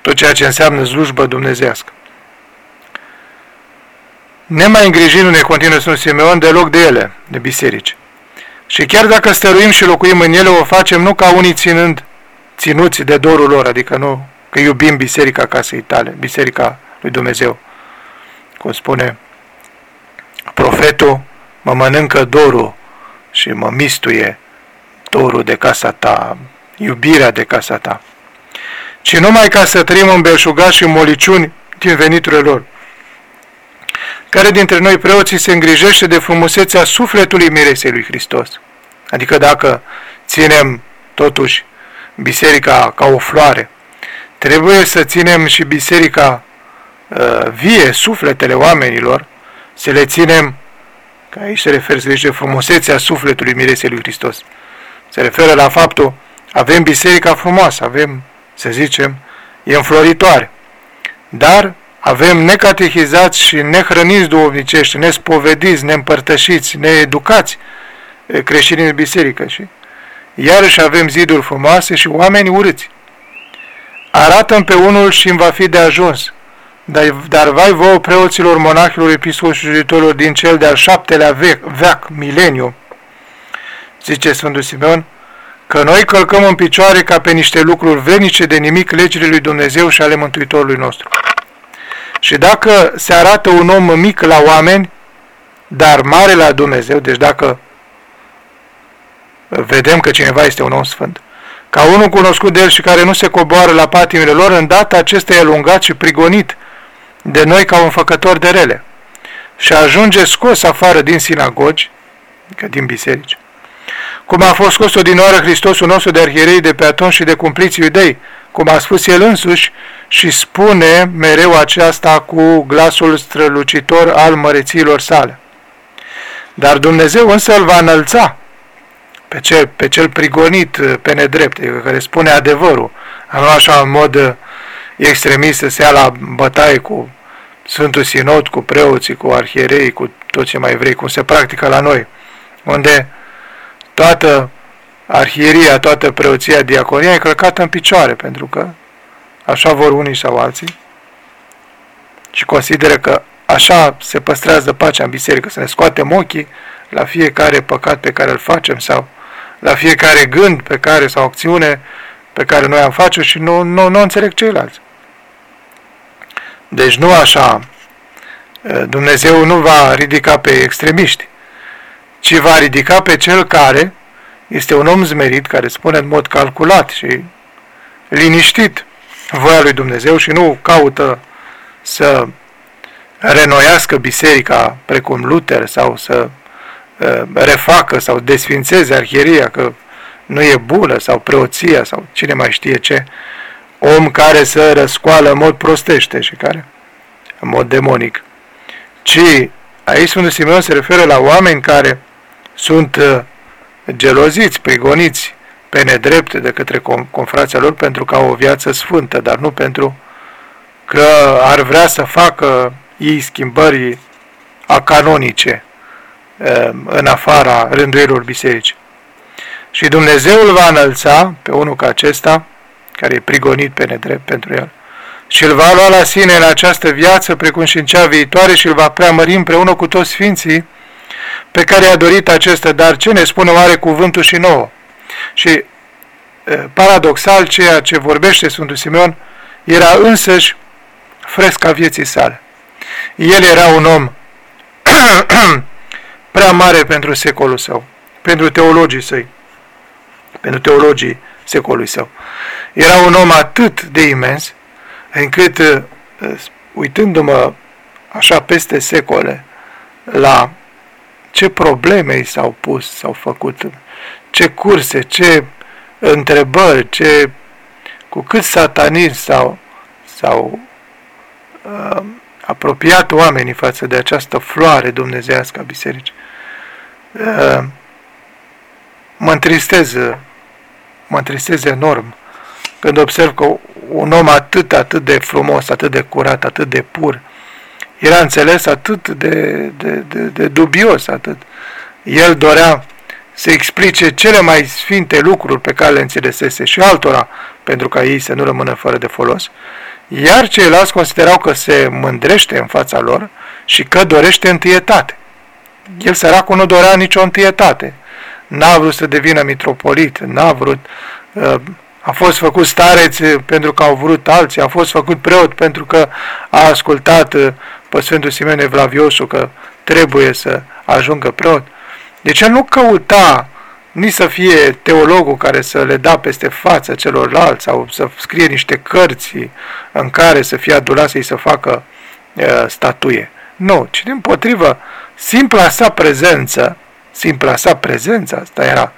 tot ceea ce înseamnă slujbă dumnezească. Nemai îngrijindu-ne, continuă Sfântul Simeon, deloc de ele, de biserici. Și chiar dacă stăruim și locuim în ele, o facem nu ca unii ținând ținuți de dorul lor, adică nu că iubim biserica casei tale, biserica lui Dumnezeu. Cum spune profetul, mă mănâncă dorul și mă mistuie dorul de casa ta, iubirea de casa ta. Ci numai ca să trăim în belșugași și moliciuni din veniturile lor. Care dintre noi preoții se îngrijește de frumusețea sufletului miresei lui Hristos? Adică dacă ținem totuși biserica ca o floare, trebuie să ținem și biserica uh, vie, sufletele oamenilor, să le ținem, că aici se referă, se zice, frumusețea sufletului miresei lui Hristos. Se referă la faptul, avem biserica frumoasă, avem, să zicem, e înfloritoare. Dar avem necatehizați și nehrăniți duhovnicești, nespovediți, neîmpărtășiți, needucați creștini în biserică. Și iarăși avem ziduri frumoase și oameni urâți. Arată pe unul și îmi va fi de ajuns. Dar, dar vai vouă preoților, monahilor, episcopilor și juditorilor din cel de-al șaptelea veac, veac, mileniu, zice Sfântul Simeon, că noi călcăm în picioare ca pe niște lucruri venice de nimic legile lui Dumnezeu și ale Mântuitorului nostru. Și dacă se arată un om mic la oameni, dar mare la Dumnezeu, deci dacă vedem că cineva este un om sfânt, ca unul cunoscut de el și care nu se coboară la patimile lor, îndată acesta e alungat și prigonit de noi ca un făcător de rele. Și ajunge scos afară din sinagogi, că din biserici, cum a fost scos odinoară Hristosul nostru de arhierei de pe atunci și de cumpliții iudei, cum a spus el însuși și spune mereu aceasta cu glasul strălucitor al măreților sale. Dar Dumnezeu însă îl va înălța pe cel, pe cel prigonit pe nedrept, adică care spune adevărul, nu așa în mod extremist să se ia la bătaie cu Sfântul Sinod, cu preoții, cu arhierei, cu toți ce mai vrei, cum se practică la noi, unde toată arhieria, toată preoția, diaconia e călcată în picioare, pentru că așa vor unii sau alții și consideră că așa se păstrează pacea în biserică, să ne scoatem ochii la fiecare păcat pe care îl facem sau la fiecare gând pe care sau acțiune pe care noi am face și nu, nu, nu înțeleg ceilalți. Deci nu așa, Dumnezeu nu va ridica pe extremiști, ci va ridica pe cel care este un om zmerit, care spune în mod calculat și liniștit voia lui Dumnezeu și nu caută să renoiască biserica precum Luther sau să refacă sau desfințeze arhieria că nu e bună sau preoția sau cine mai știe ce, om care să răscoală în mod prostește și care, în mod demonic, ci aici Sfântul Simeon se referă la oameni care sunt uh, geloziți, prigoniți pe nedrept de către confrația lor pentru că au o viață sfântă, dar nu pentru că ar vrea să facă ei schimbări acanonice uh, în afara rânduielor biserici. Și Dumnezeu îl va înălța pe unul ca acesta, care e prigonit pe nedrept pentru el, și îl va lua la sine în această viață, precum și în cea viitoare, și îl va preamări împreună cu toți sfinții pe care i-a dorit acesta, dar ce ne spune oare cuvântul și nouă? Și paradoxal, ceea ce vorbește Sfântul Simeon era însăși fresca vieții sale. El era un om (clears throat) prea mare pentru secolul său, pentru teologii săi, pentru teologii secolului său. Era un om atât de imens, încât, uh, uitându-mă așa peste secole la ce probleme i s-au pus, s-au făcut, ce curse, ce întrebări, ce, cu cât satanism s-au, s-au uh, apropiat oamenii față de această floare dumnezească a bisericii. Uh, mă întristez, mă întristez enorm când observ că un om atât, atât de frumos, atât de curat, atât de pur, era înțeles atât de, de, de, de dubios, atât. El dorea să explice cele mai sfinte lucruri pe care le înțelesese și altora, pentru ca ei să nu rămână fără de folos, iar ceilalți considerau că se mândrește în fața lor și că dorește întâietate. El, săracul, nu dorea nicio întâietate. N-a vrut să devină mitropolit, n-a vrut uh, a fost făcut stareț pentru că au vrut alții, a fost făcut preot pentru că a ascultat uh, pe Sfântul Simene Vlaviosu că trebuie să ajungă preot. Deci el nu căuta nici să fie teologul care să le da peste față celorlalți sau să scrie niște cărți în care să fie adulat să-i să facă uh, statuie. Nu, ci din potrivă, simpla sa prezență, simpla sa prezență, asta era,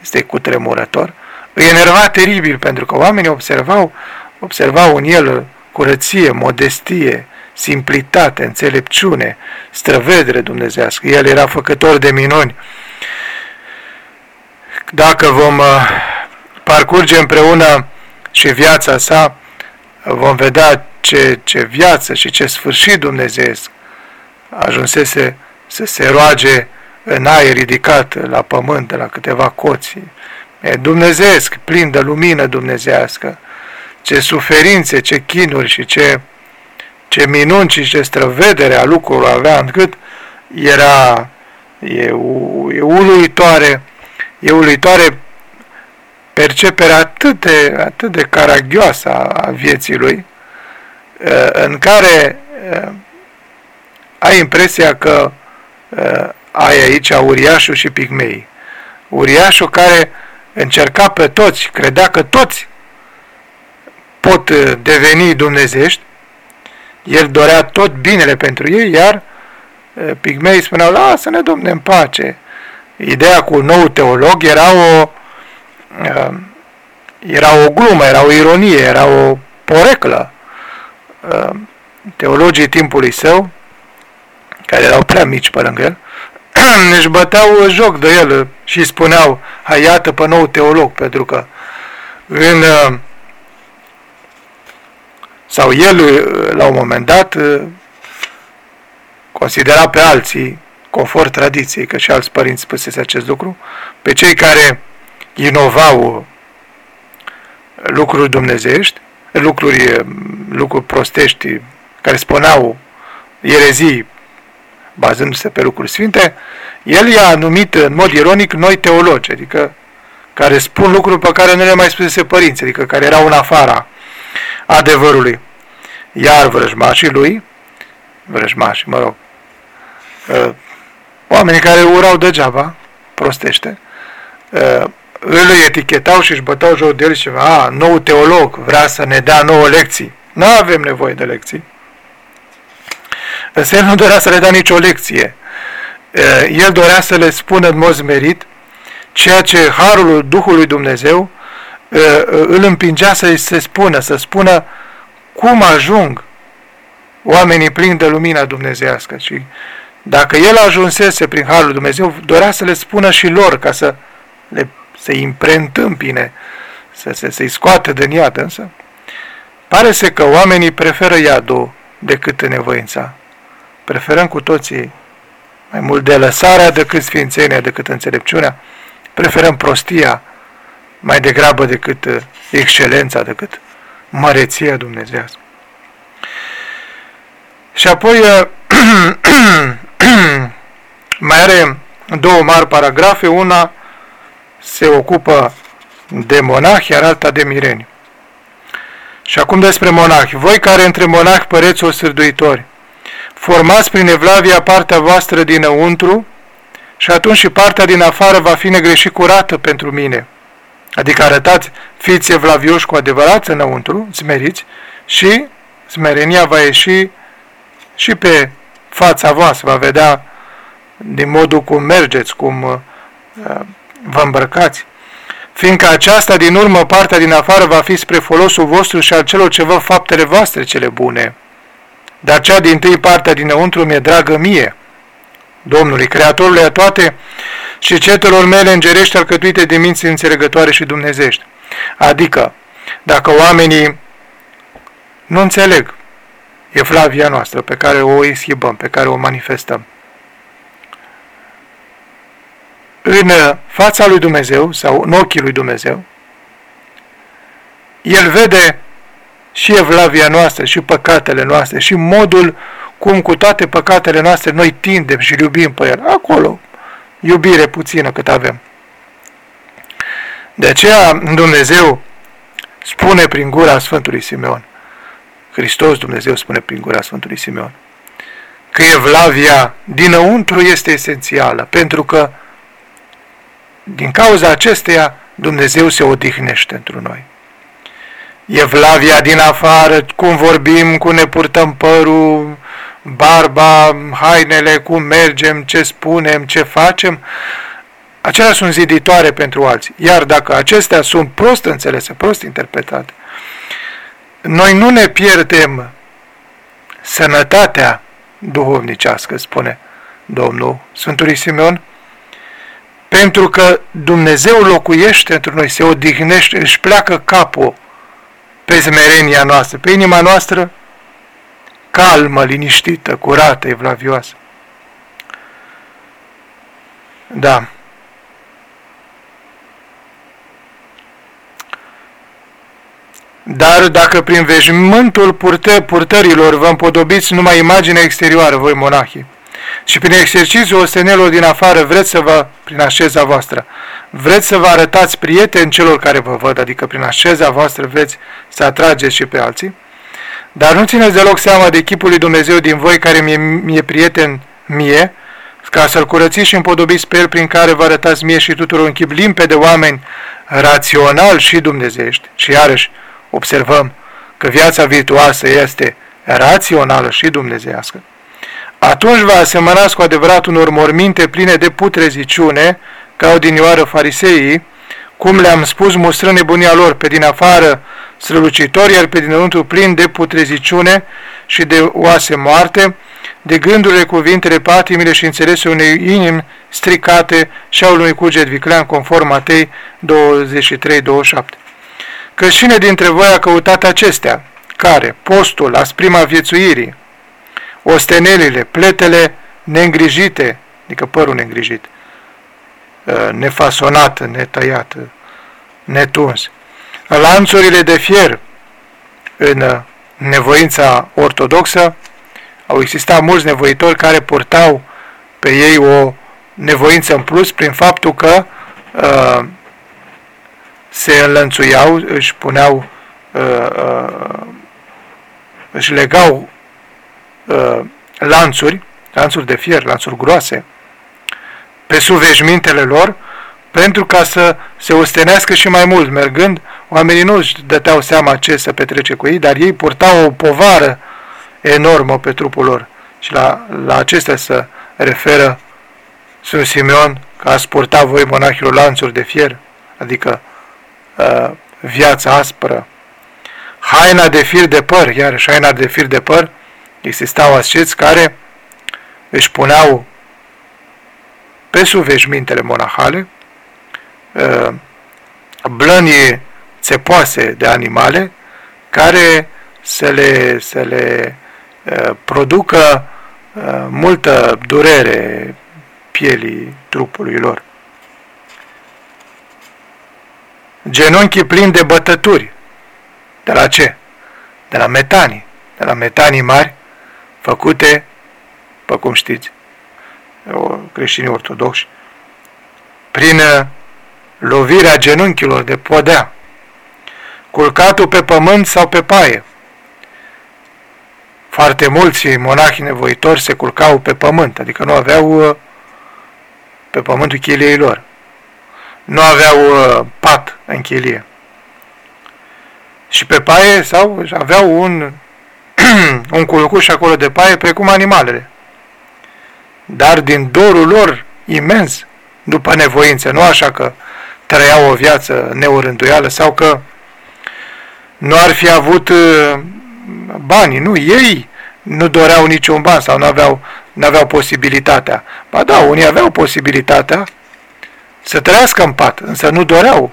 este cutremurător, îi enerva teribil pentru că oamenii observau, observau în el curăție, modestie, simplitate, înțelepciune, străvedere dumnezească. El era făcător de minuni. Dacă vom uh, parcurge împreună și viața sa, vom vedea ce, ce viață și ce sfârșit dumnezeesc ajunsese să se roage în aer ridicat la pământ, la câteva coți. E dumnezeesc, plin de lumină dumnezească. Ce suferințe, ce chinuri și ce ce minuni și ce străvedere a lucrurilor avea, încât era e, e uluitoare, e uluitoare perceperea atât de, atât de caragioasă a vieții lui, în care ai impresia că ai aici uriașul și pigmei. Uriașul care încerca pe toți, credea că toți pot deveni dumnezești, el dorea tot binele pentru ei, iar pigmei spuneau, lasă-ne, domne, în pace. Ideea cu un nou teolog era o, era o glumă, era o ironie, era o poreclă. Teologii timpului său, care erau prea mici pe lângă el, (clears throat) își băteau joc de el și spuneau, hai iată pe nou teolog, pentru că în sau el, la un moment dat, considera pe alții, conform tradiției, că și alți părinți spusese acest lucru, pe cei care inovau lucruri dumnezeiești, lucruri, lucruri prostești, care spuneau erezii bazându-se pe lucruri sfinte, el i-a numit în mod ironic noi teologi, adică care spun lucruri pe care nu le mai spusese părinții, adică care erau în afara adevărului. Iar vrăjmașii lui, vrăjmașii, mă rog, ă, oamenii care urau degeaba, prostește, ă, îl etichetau și își bătau joc de el și a, nou teolog, vrea să ne dea nouă lecții. Nu avem nevoie de lecții. Însă el nu dorea să le dea nicio lecție. Ă, el dorea să le spună în mod merit ceea ce Harul Duhului Dumnezeu îl împingea să-i se spună, să spună cum ajung oamenii plini de lumina dumnezească și dacă el ajunsese prin Harul Dumnezeu, dorea să le spună și lor ca să le, să-i împreîntâmpine, să, să, să-i scoate din iad, însă pare să că oamenii preferă iadul decât nevoința. Preferăm cu toții mai mult de lăsarea decât sfințenia, decât înțelepciunea. Preferăm prostia mai degrabă decât uh, excelența, decât măreția dumnezească. Și apoi uh, (clears throat) mai are două mari paragrafe, una se ocupă de monahi, iar alta de mireni. Și acum despre monahi. Voi care între monahi păreți o sârduitori, formați prin evlavia partea voastră dinăuntru și atunci și partea din afară va fi negreșit curată pentru mine. Adică arătați, fiți evlavioși cu adevărat înăuntru, smeriți, și smerenia va ieși și pe fața voastră, va vedea din modul cum mergeți, cum uh, vă îmbrăcați. Fiindcă aceasta din urmă, partea din afară, va fi spre folosul vostru și al celor ce vă faptele voastre cele bune. Dar cea din tâi partea dinăuntru mi-e dragă mie, Domnului, Creatorului a toate și cetelor mele îngerești alcătuite de minți înțelegătoare și dumnezești. Adică, dacă oamenii nu înțeleg Flavia noastră pe care o eschibăm, pe care o manifestăm, în fața lui Dumnezeu sau în ochii lui Dumnezeu, El vede și evlavia noastră, și păcatele noastre, și modul cum cu toate păcatele noastre noi tindem și iubim pe El. Acolo, iubire puțină cât avem. De aceea Dumnezeu spune prin gura Sfântului Simeon. Hristos Dumnezeu spune prin gura Sfântului Simeon. Că evlavia dinăuntru este esențială, pentru că din cauza acesteia Dumnezeu se odihnește într noi. Evlavia din afară, cum vorbim, cum ne purtăm părul, barba, hainele, cum mergem, ce spunem, ce facem, acelea sunt ziditoare pentru alții. Iar dacă acestea sunt prost înțelese, prost interpretate, noi nu ne pierdem sănătatea duhovnicească, spune Domnul Sfântului Simeon, pentru că Dumnezeu locuiește într noi, se odihnește, își pleacă capul pe smerenia noastră, pe inima noastră calmă, liniștită, curată, evlavioasă. Da. Dar dacă prin veșmântul purtă, purtărilor vă împodobiți numai imaginea exterioară, voi monahii, și prin exercițiul ostenelor din afară vreți să vă, prin așeza voastră, vreți să vă arătați prieteni celor care vă văd, adică prin așeza voastră vreți să atrageți și pe alții, dar nu țineți deloc seama de chipul lui Dumnezeu din voi care mi-e, mi prieten mie, ca să-l curățiți și împodobiți pe el prin care vă arătați mie și tuturor un chip limpede de oameni rațional și dumnezeiești. Și iarăși observăm că viața virtuoasă este rațională și dumnezeiască. Atunci vă asemănați cu adevărat unor morminte pline de putreziciune, ca odinioară fariseii, cum le-am spus, mustrând nebunia lor, pe din afară strălucitor, iar pe dinăuntru plin de putreziciune și de oase moarte, de gândurile, cuvintele, patimile și înțelesul unei inimi stricate și al unui cuget viclean, conform Matei 23-27. Că cine dintre voi a căutat acestea, care, postul, asprima viețuirii, ostenelile, pletele neîngrijite, adică părul neîngrijit, ă, nefasonat, netăiat, netuns, lanțurile de fier în nevoința ortodoxă, au existat mulți nevoitori care purtau pe ei o nevoință în plus prin faptul că uh, se înlănțuiau, își puneau, uh, uh, își legau uh, lanțuri, lanțuri de fier, lanțuri groase, pe sub veșmintele lor, pentru ca să se ostenească și mai mult. Mergând, oamenii nu își dăteau seama ce să petrece cu ei, dar ei purtau o povară enormă pe trupul lor. Și la, la acestea se referă Sfânt Simeon că a purta voi monahilor lanțuri de fier, adică uh, viața aspră. Haina de fir de păr, iarăși haina de fir de păr, existau asceți care își puneau pe sub veșmintele monahale uh, blănii țepoase de animale care să le, să le uh, producă uh, multă durere pielii trupului lor. Genunchii plini de bătături. De la ce? De la metanii. De la metanii mari, făcute, pe cum știți, creștinii ortodoxi, prin lovirea genunchilor de podea, culcatul pe pământ sau pe paie. Foarte mulți monahi nevoitori se culcau pe pământ, adică nu aveau uh, pe pământul chiliei lor. Nu aveau uh, pat în chilie. Și pe paie sau aveau un, (clears throat) un culcuș acolo de paie precum animalele. Dar din dorul lor imens, după nevoință, nu așa că trăiau o viață neurânduială sau că nu ar fi avut uh, bani, nu, ei nu doreau niciun ban sau nu aveau, nu aveau posibilitatea. Ba da, unii aveau posibilitatea să trăiască în pat, însă nu doreau.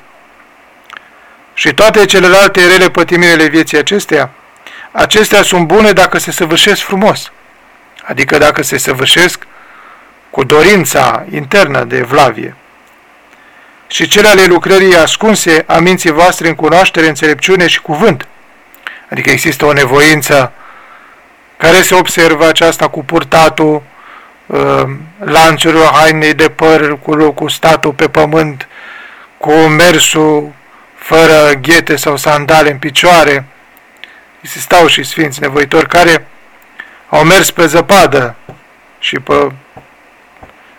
Și toate celelalte rele pătimirele vieții acesteia, acestea sunt bune dacă se săvârșesc frumos, adică dacă se săvârșesc cu dorința internă de evlavie și cele ale lucrării ascunse a minții voastre în cunoaștere, înțelepciune și cuvânt. Adică există o nevoință care se observă aceasta cu purtatul uh, lanțurilor hainei de păr, cu, cu statul pe pământ, cu mersul fără ghete sau sandale în picioare. Existau și sfinți nevoitori care au mers pe zăpadă și pe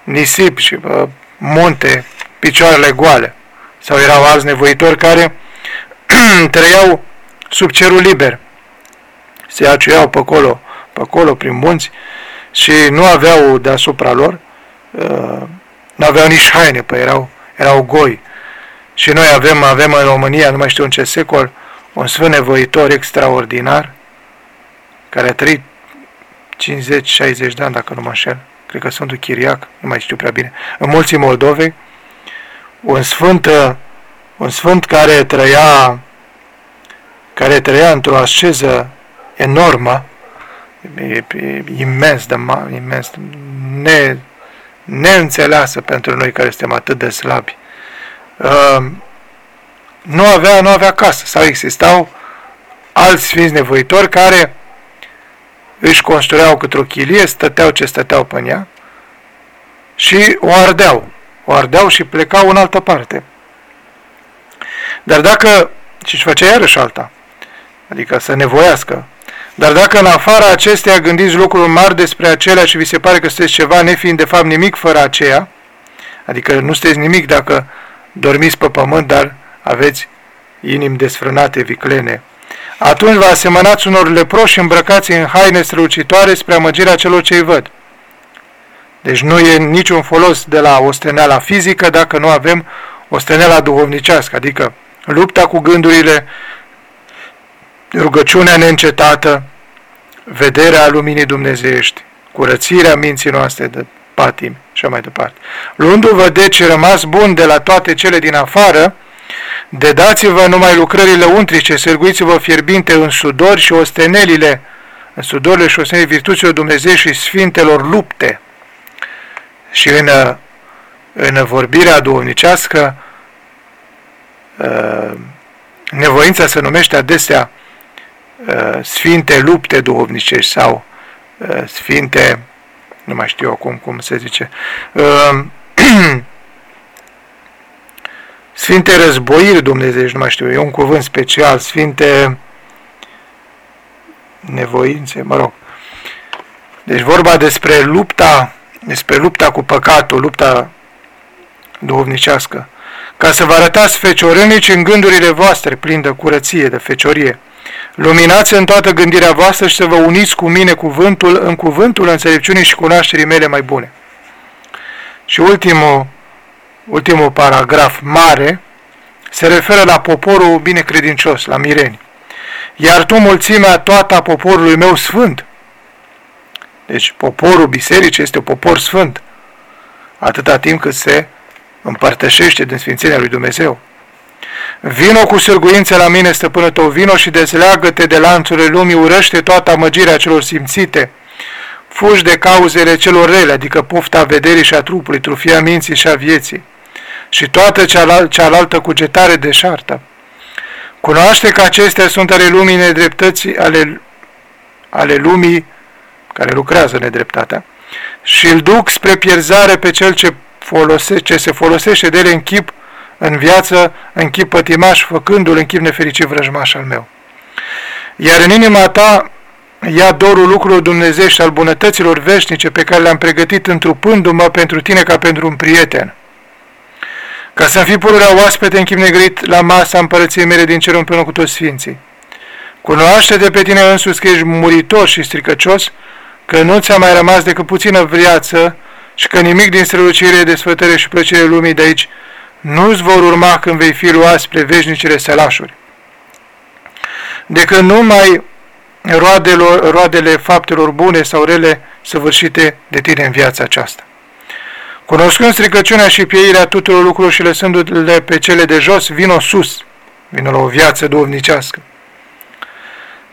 nisip și pe munte, picioarele goale. Sau erau alți nevoitori care (clears throat) trăiau sub cerul liber. Se aciuiau pe acolo, pe acolo, prin munți și nu aveau deasupra lor, uh, nu aveau nici haine, pe erau, erau goi. Și noi avem, avem în România, nu mai știu în ce secol, un sfânt nevoitor extraordinar, care a trăit 50-60 de ani, dacă nu mă înșel, cred că Sfântul Chiriac, nu mai știu prea bine, în mulții Moldovei, un sfânt, un sfânt care trăia, care trăia într-o asceză enormă, imens de mare, imens, ne, neînțeleasă pentru noi care suntem atât de slabi. Uh, nu avea, nu avea casă sau existau alți sfinți nevoitori care își construiau câte o chilie, stăteau ce stăteau pe ea și o ardeau. O ardeau și plecau în altă parte. Dar dacă, și își făcea iarăși alta, adică să nevoiască, dar dacă în afara acesteia gândiți lucruri mari despre acelea și vi se pare că sunteți ceva, nefiind de fapt nimic fără aceea, adică nu sunteți nimic dacă dormiți pe pământ, dar aveți inimi desfrânate, viclene, atunci vă asemănați unor leproși îmbrăcați în haine strălucitoare spre amăgirea celor ce îi văd. Deci nu e niciun folos de la osteneala fizică dacă nu avem osteneala duhovnicească, adică lupta cu gândurile, rugăciunea neîncetată, vederea luminii dumnezeiești, curățirea minții noastre de patim și mai departe. Luându-vă deci rămas bun de la toate cele din afară, Dedați-vă numai lucrările untrice, sârguiți-vă fierbinte în sudor și ostenelile, în sudorile și ostenelile virtuților Dumnezeu și Sfintelor lupte. Și în, în vorbirea duhovnicească, uh, nevoința se numește adesea uh, Sfinte lupte duhovnicești sau uh, Sfinte, nu mai știu acum cum se zice, (clears throat) Sfinte războiri Dumnezeu, nu mai știu, e un cuvânt special, Sfinte nevoințe, mă rog. Deci vorba despre lupta, despre lupta cu păcatul, lupta duhovnicească, ca să vă arătați feciorânici în gândurile voastre, plin de curăție, de feciorie. Luminați în toată gândirea voastră și să vă uniți cu mine cuvântul în cuvântul înțelepciunii și cunoașterii mele mai bune. Și ultimul ultimul paragraf mare, se referă la poporul binecredincios, la mireni. Iar tu mulțimea toată a poporului meu sfânt. Deci poporul bisericii este un popor sfânt, atâta timp cât se împărtășește din Sfințenia lui Dumnezeu. Vino cu sârguință la mine, stăpână tău, vino și dezleagă-te de lanțurile lumii, urăște toată amăgirea celor simțite, fugi de cauzele celor rele, adică pofta vederii și a trupului, trufia minții și a vieții și toată cealal cealaltă cugetare deșartă. Cunoaște că acestea sunt ale lumii nedreptății, ale, ale lumii care lucrează nedreptatea și îl duc spre pierzare pe cel ce, folose, ce se folosește de ele în chip, în viață, în chip pătimaș, făcându-l în chip nefericit vrăjmaș al meu. Iar în inima ta ia dorul lucrurilor Dumnezeu și al bunătăților veșnice pe care le-am pregătit întrupându-mă pentru tine ca pentru un prieten ca să-mi fi pururea oaspete în chip negrit la masa împărăției mele din cer împreună cu toți sfinții. Cunoaște-te pe tine însuți că ești muritor și stricăcios, că nu ți-a mai rămas decât puțină viață și că nimic din strălucire, desfătare și plăcere lumii de aici nu-ți vor urma când vei fi luat spre veșnicile sălașuri. Decât numai roadelor, roadele faptelor bune sau rele săvârșite de tine în viața aceasta. Cunoscând stricăciunea și pieirea tuturor lucrurilor și lăsându-le pe cele de jos, vino sus, vino la o viață duhovnicească.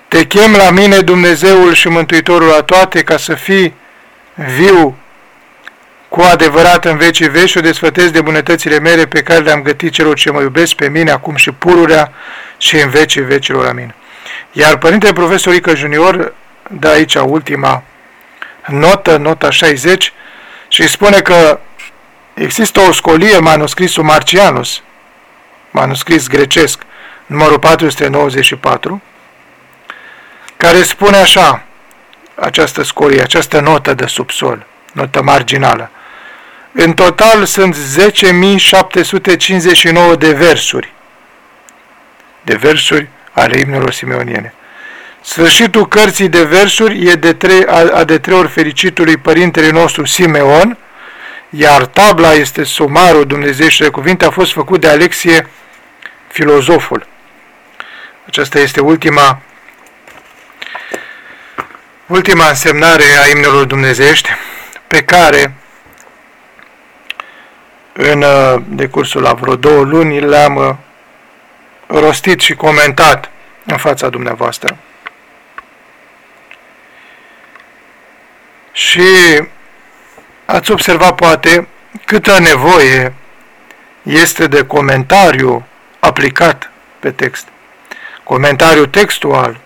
Te chem la mine, Dumnezeul și Mântuitorul a toate, ca să fii viu cu adevărat în vecii veci și o desfătesc de bunătățile mele pe care le-am gătit celor ce mă iubesc pe mine, acum și pururea și în vecii vecilor. Amin. Iar Părinte Profesor Ică Junior dă aici ultima notă, nota 60, și spune că Există o scolie, manuscrisul Marcianus, manuscris grecesc, numărul 494, care spune așa, această scorie, această notă de subsol, notă marginală. În total sunt 10.759 de versuri, de versuri ale imnelor simeoniene. Sfârșitul cărții de versuri e de trei, a, a de trei ori fericitului Părintele nostru Simeon, iar tabla este sumarul Dumnezeu de cuvinte, a fost făcut de Alexie, filozoful. Aceasta este ultima ultima însemnare a imnelor dumnezeiești pe care în uh, decursul la vreo două luni le-am uh, rostit și comentat în fața dumneavoastră. Și ați observat poate câtă nevoie este de comentariu aplicat pe text. Comentariu textual,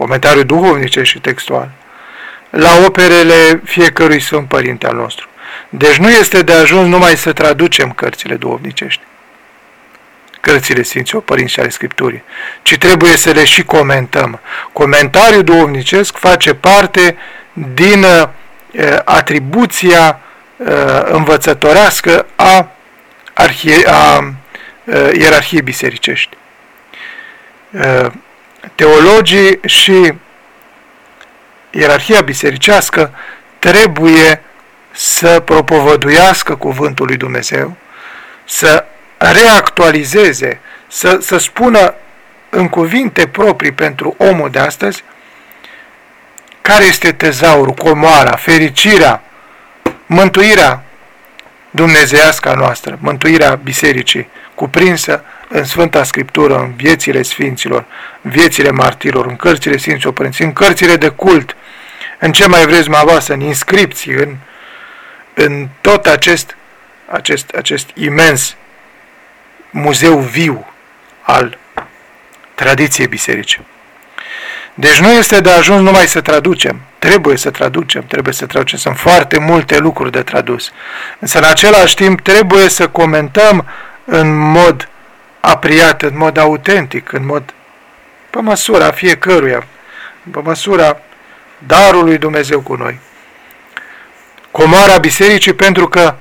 comentariu duhovnice și textual, la operele fiecărui Sfânt Părinte al nostru. Deci nu este de ajuns numai să traducem cărțile duhovnicești, cărțile Sfinților Părinți și ale Scripturii, ci trebuie să le și comentăm. Comentariul duhovnicesc face parte din uh, atribuția uh, învățătorească a, arhie, a uh, ierarhiei bisericești. Uh, teologii și ierarhia bisericească trebuie să propovăduiască cuvântul lui Dumnezeu, să reactualizeze, să, să spună în cuvinte proprii pentru omul de astăzi care este tezaurul, comoara, fericirea, mântuirea dumnezeiască a noastră, mântuirea bisericii, cuprinsă în Sfânta Scriptură, în viețile Sfinților, în viețile martirilor, în cărțile Sfinților Părinți, în cărțile de cult, în ce mai vreți mai voastră, în inscripții, în, în tot acest, acest, acest imens muzeu viu al tradiției bisericii. Deci nu este de ajuns numai să traducem. Trebuie să traducem, trebuie să traducem. Sunt foarte multe lucruri de tradus. Însă în același timp trebuie să comentăm în mod apriat, în mod autentic, în mod pe măsura fiecăruia, pe măsura darului Dumnezeu cu noi. Comoara bisericii pentru că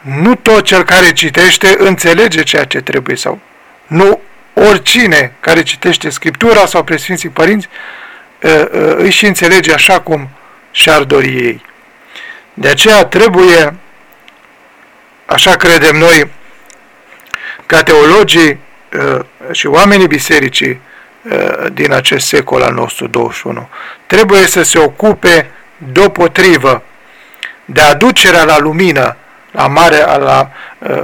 nu tot cel care citește înțelege ceea ce trebuie sau nu oricine care citește Scriptura sau Presfinții Părinți își înțelege așa cum și-ar dori ei. De aceea trebuie, așa credem noi, ca teologii și oamenii bisericii din acest secol al nostru 21, trebuie să se ocupe deopotrivă de aducerea la lumină la mare, la,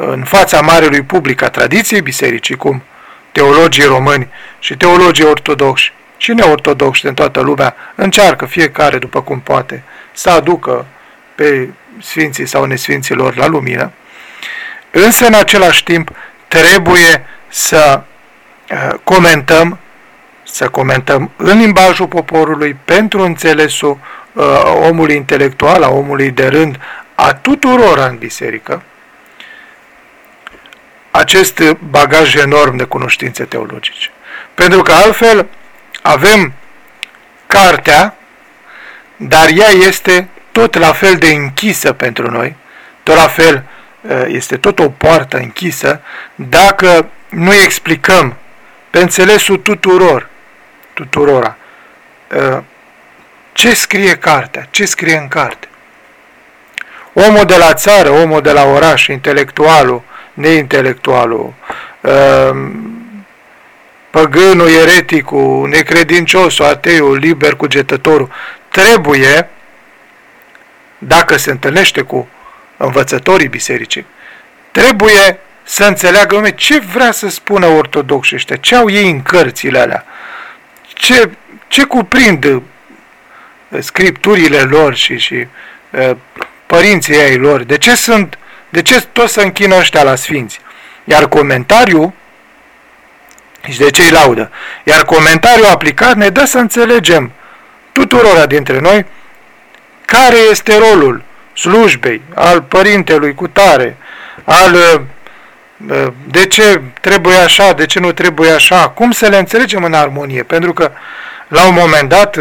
în fața marelui public a tradiției bisericii, cum teologii români și teologii ortodoxi și neortodoxi din toată lumea încearcă fiecare după cum poate să aducă pe sfinții sau nesfinților la lumină, însă în același timp trebuie să uh, comentăm să comentăm în limbajul poporului pentru înțelesul uh, omului intelectual, a omului de rând, a tuturor în biserică, acest bagaj enorm de cunoștințe teologice. Pentru că altfel avem cartea, dar ea este tot la fel de închisă pentru noi, tot la fel uh, este tot o poartă închisă, dacă nu explicăm pe înțelesul tuturor, tuturora, uh, ce scrie cartea, ce scrie în carte. Omul de la țară, omul de la oraș, intelectualul, neintelectualul, uh, păgânul, ereticul, necredinciosul, ateul, liber cugetătorul, trebuie, dacă se întâlnește cu învățătorii bisericii, trebuie să înțeleagă lume ce vrea să spună ortodoxii ăștia, ce au ei în cărțile alea, ce, ce cuprind uh, scripturile lor și, și uh, părinții ei lor, de ce sunt, de ce toți să închină ăștia la sfinți. Iar comentariul și de ce îi laudă. Iar comentariul aplicat ne dă să înțelegem tuturora dintre noi care este rolul slujbei, al părintelui cu tare, al uh, de ce trebuie așa, de ce nu trebuie așa, cum să le înțelegem în armonie, pentru că la un moment dat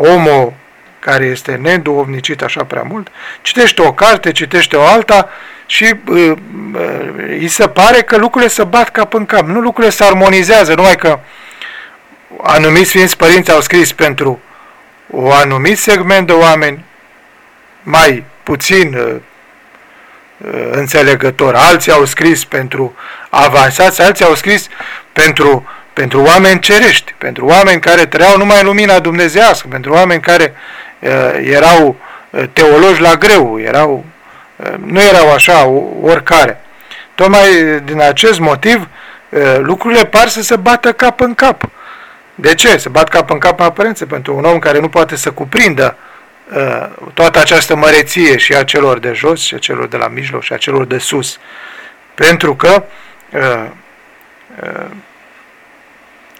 omul care este neduhovnicit așa prea mult, citește o carte, citește o alta și uh, uh, îi se pare că lucrurile se bat cap în cap, nu lucrurile se armonizează, numai că anumiți Sfinți Părinți au scris pentru un anumit segment de oameni mai puțin uh, uh, înțelegător, alții au scris pentru avansați, alții au scris pentru, pentru oameni cerești, pentru oameni care trăiau numai în lumina dumnezească, pentru oameni care uh, erau uh, teologi la greu, erau, uh, nu erau așa oricare. Tocmai din acest motiv uh, lucrurile par să se bată cap în cap. De ce? Se bat cap în cap aparențe pentru un om care nu poate să cuprindă uh, toată această măreție și a celor de jos, și a celor de la mijloc, și a celor de sus. Pentru că uh, uh,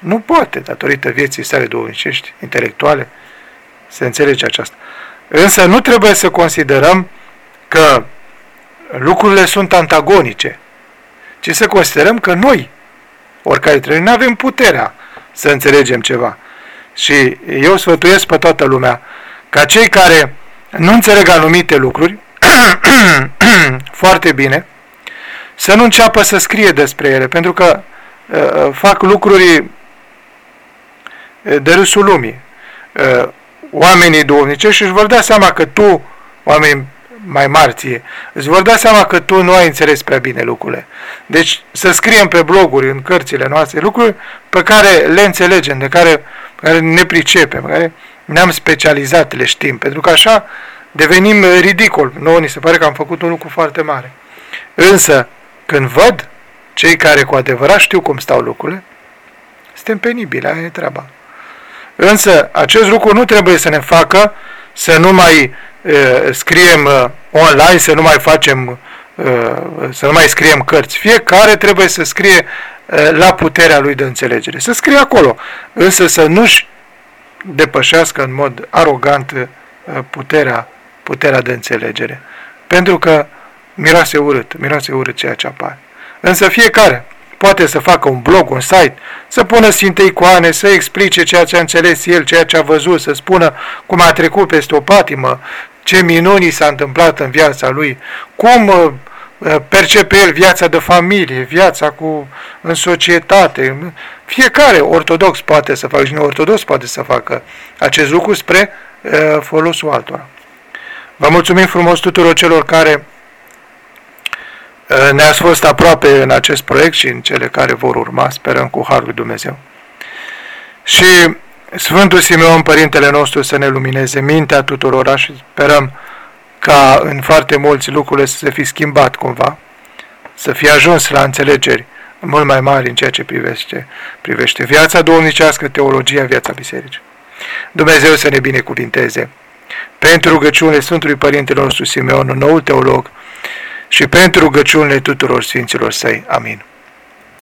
nu poate, datorită vieții sale duhovnicești, intelectuale, să înțelege aceasta. Însă nu trebuie să considerăm că lucrurile sunt antagonice, ci să considerăm că noi, oricare trebuie, nu avem puterea să înțelegem ceva. Și eu sfătuiesc pe toată lumea ca cei care nu înțeleg anumite lucruri (clears throat) foarte bine, să nu înceapă să scrie despre ele, pentru că uh, fac lucruri uh, de râsul lumii. Uh, oamenii duhovnicești își vor da seama că tu, oameni mai marție, îți vor da seama că tu nu ai înțeles prea bine lucrurile. Deci să scriem pe bloguri, în cărțile noastre, lucruri pe care le înțelegem, de care, pe care ne pricepem, pe care ne-am specializat, le știm, pentru că așa devenim ridicol. Nouă ni se pare că am făcut un lucru foarte mare. Însă, când văd cei care cu adevărat știu cum stau lucrurile, suntem penibili, aia e treaba. Însă, acest lucru nu trebuie să ne facă să nu mai scriem online, să nu mai facem, să nu mai scriem cărți. Fiecare trebuie să scrie la puterea lui de înțelegere. Să scrie acolo, însă să nu-și depășească în mod arogant puterea, puterea de înțelegere. Pentru că miroase urât, miroase urât ceea ce apare. Însă fiecare poate să facă un blog, un site, să pună sfinte icoane, să explice ceea ce a înțeles el, ceea ce a văzut, să spună cum a trecut peste o patimă, ce minuni s-a întâmplat în viața lui, cum uh, uh, percepe el viața de familie, viața cu, în societate. Fiecare ortodox poate să facă și neortodox poate să facă acest lucru spre uh, folosul altora. Vă mulțumim frumos tuturor celor care ne-ați fost aproape în acest proiect și în cele care vor urma, sperăm cu Harul Dumnezeu. Și Sfântul Simeon, Părintele nostru, să ne lumineze mintea tuturora și sperăm ca în foarte mulți lucrurile să se fi schimbat cumva, să fie ajuns la înțelegeri mult mai mari în ceea ce privește, privește viața domnicească, teologia, viața bisericii. Dumnezeu să ne binecuvinteze. Pentru rugăciunile Sfântului Părintele nostru Simeon, un nou teolog, și pentru rugăciunile tuturor Sfinților Săi. Amin.